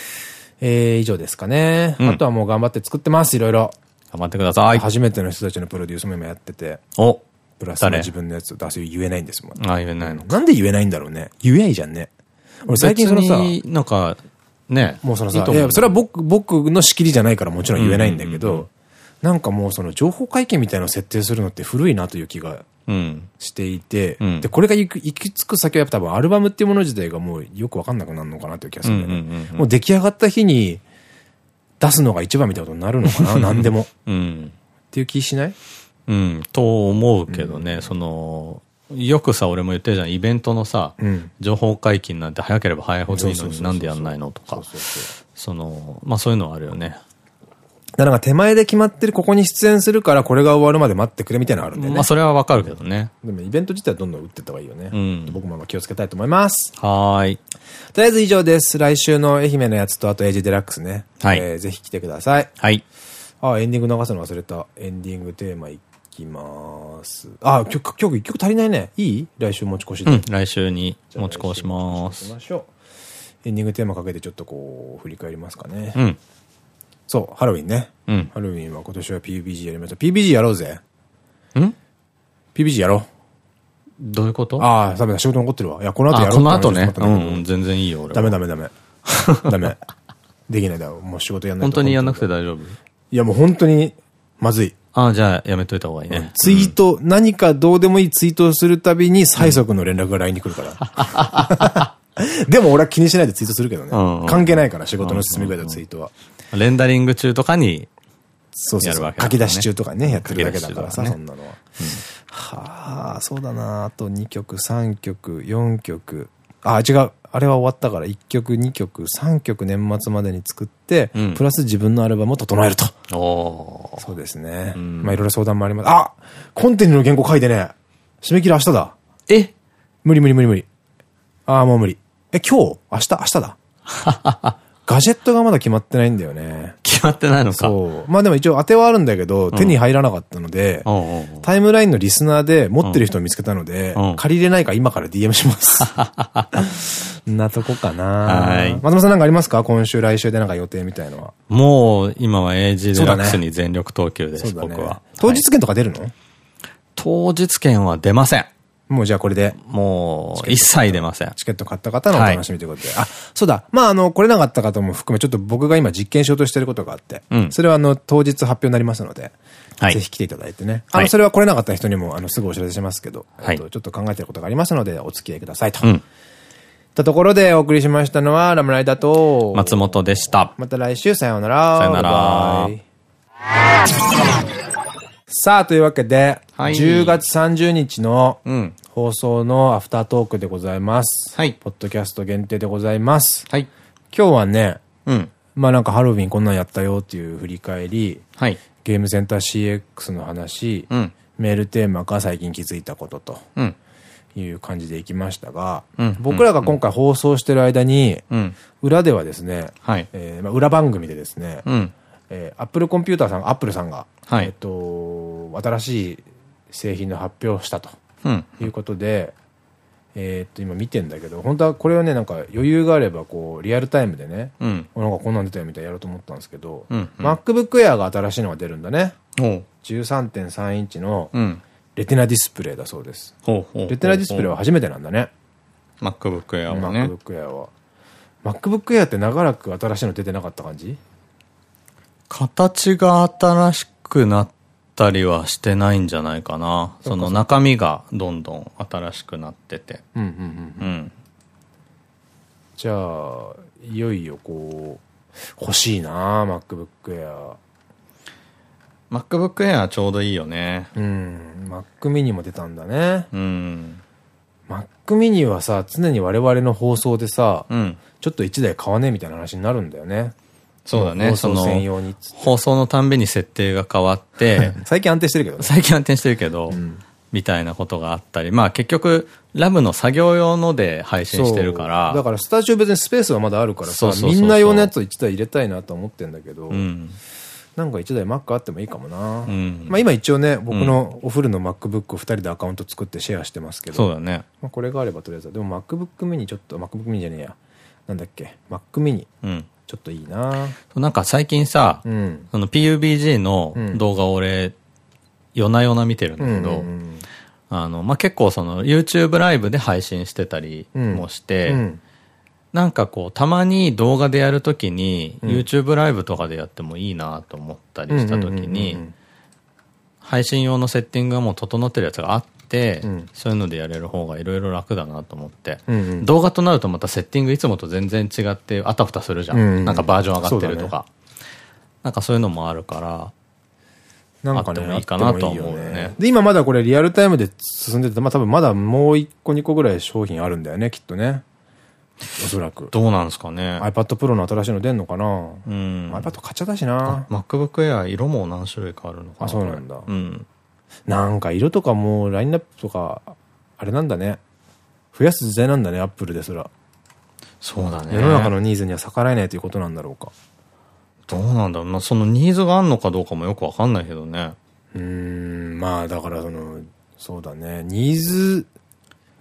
えー、以上ですかね。うんあとはもう頑張って作ってます、いろいろ。頑張ってください。初めての人たちのプロデュースも今やってて、おプラスの誰？自分のやつ、だそう言えないんですもん。あ、言えないのか。なんで言えないんだろうね。言えないじゃんね。俺最近そのさ、なんか、ね。もうそのさ、いそれは僕、僕の仕切りじゃないからもちろん言えないんだけど、なんかもうその情報会見みたいなのを設定するのって古いなという気がうん。していて、うんで、これが行き着く先はやっぱ多分アルバムっていうもの自体がもうよくわかんなくなるのかなという気がするもう出来上がった日に出すのが一番みたいなことになるのかな何でも。っ うん。ていう気しない？うん。と思うけどね、その、よくさ、俺も言ってるじゃん、イベントのさ、うん。情報解禁なんて早ければ早いほどいいのになんでやんないのとかその、まあそういうのはあるよね。だから手前で決まってるここに出演するからこれが終わるまで待ってくれみたいなのあるんだよね。まあそれはわかるけどね。でもイベント自体はどんどん打ってった方がいいよね。うん僕もまあ気をつけたいと思います。はーい。とりあえず以上です。来週の愛媛のやつとあとエイジデラックスね。はいえーぜひ来てください。はい。あ、エンディング流すの忘れた。エンディングテーマいきます。あ、曲、曲、一曲足りないね。いい？来週持ち越しで。うん。来週に持ち越します行き。ましょう。エンディングテーマかけてちょっとこう、振り返りますかね。うん。そう、ハロウィンね。うん。ハロウィンは今年は PUBG やりました。PUBG やろうぜ。ん？PUBG やろう。どういうこと？ああ、ダメだ、仕事残ってるわ。いや、この後やあ、ろうこの後ね。うんうん、全然いいよ、俺は。ダメダメダメ。ダメ。できないだろ。もう仕事やんないと。本当にやんなくて大丈夫？いや、もう本当に、まずい。あじゃあやめといた方がいいね。ツイート、何かどうでもいいツイートをするたびに催促の連絡が LINE に来るから。でも俺は気にしないでツイートするけどねうんう。ん関係ないから、仕事の進み具合のツイートは。レンダリング中とかに、そうそうそう。やるわけだ書き出し中とかね、やってるだけだからさ、そんなのは。はあ、そうだな。あと2曲、3曲、4曲。あ、違う。あれは終わったから、1曲、2曲、3曲年末までに作って、うんプラス自分のアルバムを整えると。そうですね。んまあいろいろ相談もあります。あコンテンツの原稿書いてね。締め切り明日だ。え？無理無理無理無理。ああ、もう無理。え、今日？明日？明日だ。ガジェットがまだ決まってないんだよね。決まってないのか。そう。まあでも一応当てはあるんだけど、手に入らなかったので、タイムラインのリスナーで持ってる人を見つけたので、うん借りれないから今から DM します。ん なとこかなはい松本さんなんかありますか？今週来週でなんか予定みたいのは。もう、今は AG デラックスに全力投球です、僕は。。当日券とか出るの、当日券は出ません。もうじゃあこれで。もう、一切出ません。チケット買った方のお楽しみということで。あ、そうだ。まあ、あの、来れなかった方も含め、ちょっと僕が今実験しようとしてることがあって、うんそれはあの、当日発表になりますので、はいぜひ来ていただいてね。あの、はいそれは来れなかった人にも、あの、すぐお知らせしますけど、はいえっとちょっと考えてることがありますので、お付き合いくださいと。うん。たところでお送りしましたのはラムライダーと、松本でした。また来週さようなら。さようならさあ、というわけで、はい10月30日のうん。放送のアフタートークでございます。はいポッドキャスト限定でございます。はい。今日はね、うん。まあなんかハロウィンこんなんやったよっていう振り返り、はい。ゲームセンター CX の話、うん。メールテーマが最近気づいたこととうん。いう感じでいきましたが、うん僕らが今回放送してる間に、うん。裏ではですね、はい。えーまあ、裏番組でですね、うん。えー、アップルコンピューターさん、アップルさんが、はいえっと、新しい製品の発表をしたとうん。いうことで、えーっと、今見てんだけど、本当はこれをね、なんか余裕があれば、こう、リアルタイムでね、うん。なんかこんなん出たよみたいなやろうと思ったんですけど、うんうん MacBook Air が新しいのが出るんだね。ほう。13.3インチのうん。レティナディスプレイだそうです。レティナディスプレイは初めてなんだね。MacBook Air はね。MacBook Air は。MacBook Air って長らく新しいの出てなかった感じ？形が新しくなったりはしてないんじゃないかな。その中身がどんどん新しくなってて。うんうんうん。うん。じゃあ、いよいよこう、欲しいな MacBook Air。MacBook Air ちょうどいいよね。うん。Mac mini も出たんだね。うん。Mac mini はさ、常に我々の放送でさ、うん。ちょっと1台買わねえみたいな話になるんだよね。そうだね。その放送専、用にっつって。放送のたんびに設定が変わって、最近安定してるけどね。最近安定してるけど、みたいなことがあったり、まあ結局、ラムの作業用ので配信してるから、だからスタジオ別にスペースはまだあるからさみんな用のやつを1台入れたいなと思ってんだけど、うん。なんか1台 Mac あってもいいかもな。んまあ今一応ね、僕のお古の MacBook を2人でアカウント作ってシェアしてますけど、そうだね。まあこれがあればとりあえずは。でも MacBook mini ちょっと、MacBook mini じゃねえや。なんだっけ ?Mac mini。うん。ちょっといいな。なんか最近さ、うん。その PUBG の動画を俺、夜な夜な見てるんだけど、うんあの、まあ、結構その YouTube ライブで配信してたりもして、うん。なんかこう、たまに動画でやるときに、YouTube ライブとかでやってもいいなと思ったりしたときうんうんうんにうん、配信用のセッティングがもう整ってるやつがあって、んそういうのでやれる方がいろいろ楽だなと思って、うんうん動画となるとまたセッティングいつもと全然違ってあたふたするじゃん。うんうんなんかバージョン上がってるとか。なんかそういうのもあるから、なんかね、あってもいいかなとは思うあってもいいよねで、今まだこれリアルタイムで進んでて、まあ多分まだもう1個2個ぐらい商品あるんだよね、きっとね。おそらく。どうなんですかね。iPad Pro の新しいの出んのかなうん。iPad 買っちゃったしな MacBook Air 色も何種類かあるのかなあそうなんだうん。なんか色とかもうラインナップとか、あれなんだね。増やす時代なんだね、アップルですら。そうだね。世の中のニーズには逆らえないということなんだろうか。どうなんだろうな。そのニーズがあんのかどうかもよくわかんないけどね。うーん、まあだからその、そうだね、ニーズ、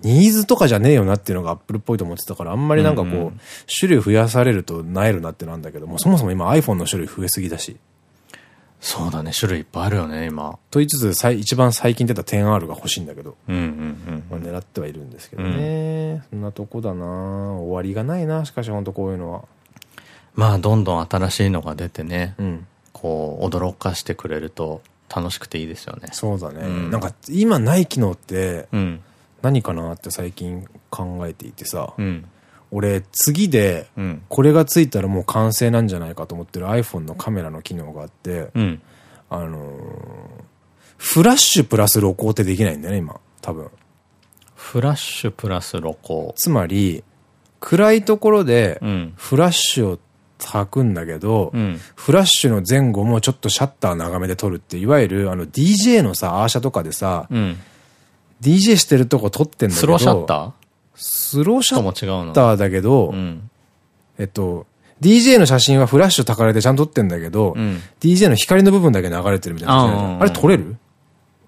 ニーズとかじゃねえよなっていうのがアップルっぽいと思ってたから、あんまりなんかこう、うんうん種類増やされるとなえるなってなんだけども、そもそも今 iPhone の種類増えすぎだし。そうだね。種類いっぱいあるよね、今。と言いつつ、最一番最近出た 10R が欲しいんだけど、うんうんまあ、狙ってはいるんですけどね。そんなとこだな終わりがないなしかしほんとこういうのは。まあ、どんどん新しいのが出てね、うん。こう、驚かしてくれると楽しくていいですよね。そうだね。うんなんか今ない機能ってうん。何かなって最近考えていてさ、うん。俺次でうん。これがついたらもう完成なんじゃないかと思ってる iPhone のカメラの機能があって、うん。あのーフラッシュプラス露光ってできないんだよね、今。多分。フラッシュプラス露光。つまり、暗いところでうん。フラッシュを焚くんだけど、うん。フラッシュの前後もちょっとシャッター長めで撮るって、いわゆるあの DJ のさ、アーシャとかでさ、うん。DJ してるとこ撮ってんだけど、スローシャッター？スローシャッ。ターだけど、うん。えっと、DJ の写真はフラッシュ焚かれてちゃんと撮ってんだけど、うん DJ の光の部分だけ流れてるみたいなあれ撮れる？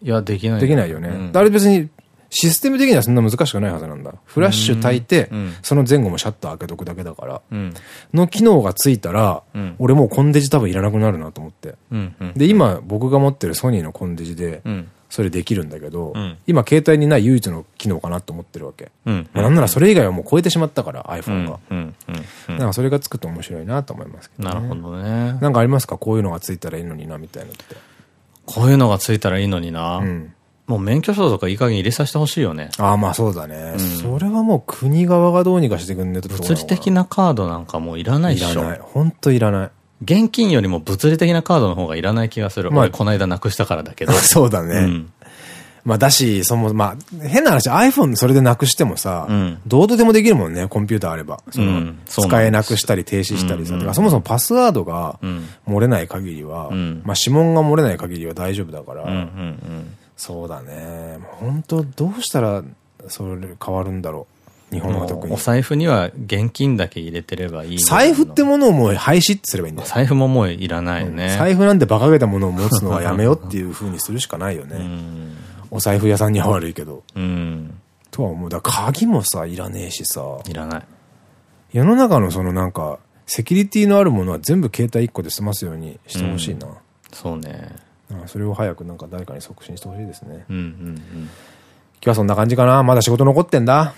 いや、できない。できないよね。うんあれ別に、システム的にはそんな難しくないはずなんだ。フラッシュ焚いて、うんその前後もシャッター開けとくだけだから、うん。の機能がついたら、うん俺もうコンデジ多分いらなくなるなと思って。で、今僕が持ってるソニーのコンデジでう、ん。それできるんだけど、うん今携帯にない唯一の機能かなと思ってるわけ。なんならそれ以外はもう超えてしまったから、iPhone が。うん。うん。なんかそれがつくと面白いなと思いますけど、ね。なるほどね。なんかありますか？こういうのがついたらいいのにな、みたいなのって。こういうのがついたらいいのにな。うん。もう免許証とかいい加減入れさせてほしいよね。ああ、まあそうだね。それはもう国側がどうにかしてくんねえと物理的なカードなんかもういらないっしょ。いらない。ほんといらない。現金よりも物理的なカードの方がいらない気がする。まあ俺この間なくしたからだけど。そうだね。うんまあだし、その、まあ、変な話、iPhone それでなくしてもさ、うんどうとでもできるもんね、コンピューターあれば。その、うん使えなくしたり停止したりさ。そもそもパスワードがん漏れない限りは、んまあ指紋が漏れない限りは大丈夫だから。そうだね。本当どうしたら、それ変わるんだろう。日本は特にお。財布には現金だけ入れてればいい。財布ってものをもう廃止ってすればいいんだよ。財布ももういらないよね。財布なんて馬鹿げたものを持つのはやめよっていう風にするしかないよね。うん。お財布屋さんには悪いけど。うん。とは思う。だから鍵もさ、いらねえしさ。いらない。世の中のそのなんか、セキュリティのあるものは全部携帯1個で済ますようにしてほしいな。そうね。うんそれを早くなんか誰かに促進してほしいですね。うんうんうん。今日はそんな感じかな。まだ仕事残ってんだ。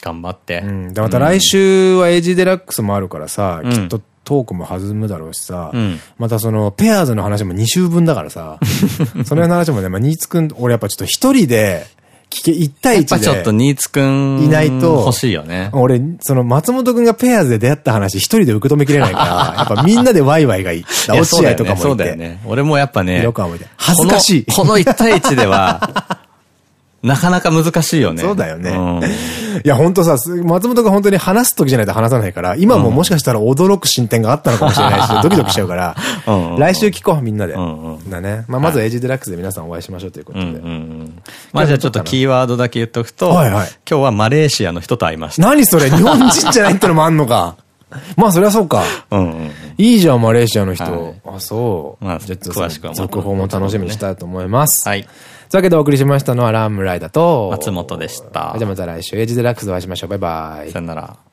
頑張って。うん。で、また来週はエイジデラックスもあるからさ、うんきっとトークも弾むだろうしさ、うんまたその、ペアーズの話も2週分だからさ、その話もね、まあ、ニーツくん、俺やっぱちょっと一人で、聞け、1対1で。やっぱちょっとニーツくんいないと欲しいよね。俺、その松本くんがペアーズで出会った話一人で受け止めきれないから、やっぱみんなでワイワイがいい。落合とかもいて。そうだよね。俺もやっぱね。恥ずかしい。このこの1対1では、なかなか難しいよね。そうだよね。うんいや、ほんとさ、す松本が本当に話す時じゃないと話さないから、今ももしかしたら驚く進展があったのかもしれないし、ドキドキしちゃうから来週聞こう、みんなで。だね。まあ、まずはエイジデラックスで皆さんお会いしましょうということで。まあじゃあちょっとキーワードだけ言っとくと、はいはい今日はマレーシアの人と会いました。何それ？日本人じゃないってのもあんのか？まあ、そりゃそうか。いいじゃん、マレーシアの人。はいあ、そう。まあじゃあ、詳しくは続報も楽しみにしたいと思います。はい。というわけでお送りしましたのはラームライダーと、松本でしたじゃあまた来週、エイジデラックスでお会いしましょう。バイバイさ。よなら。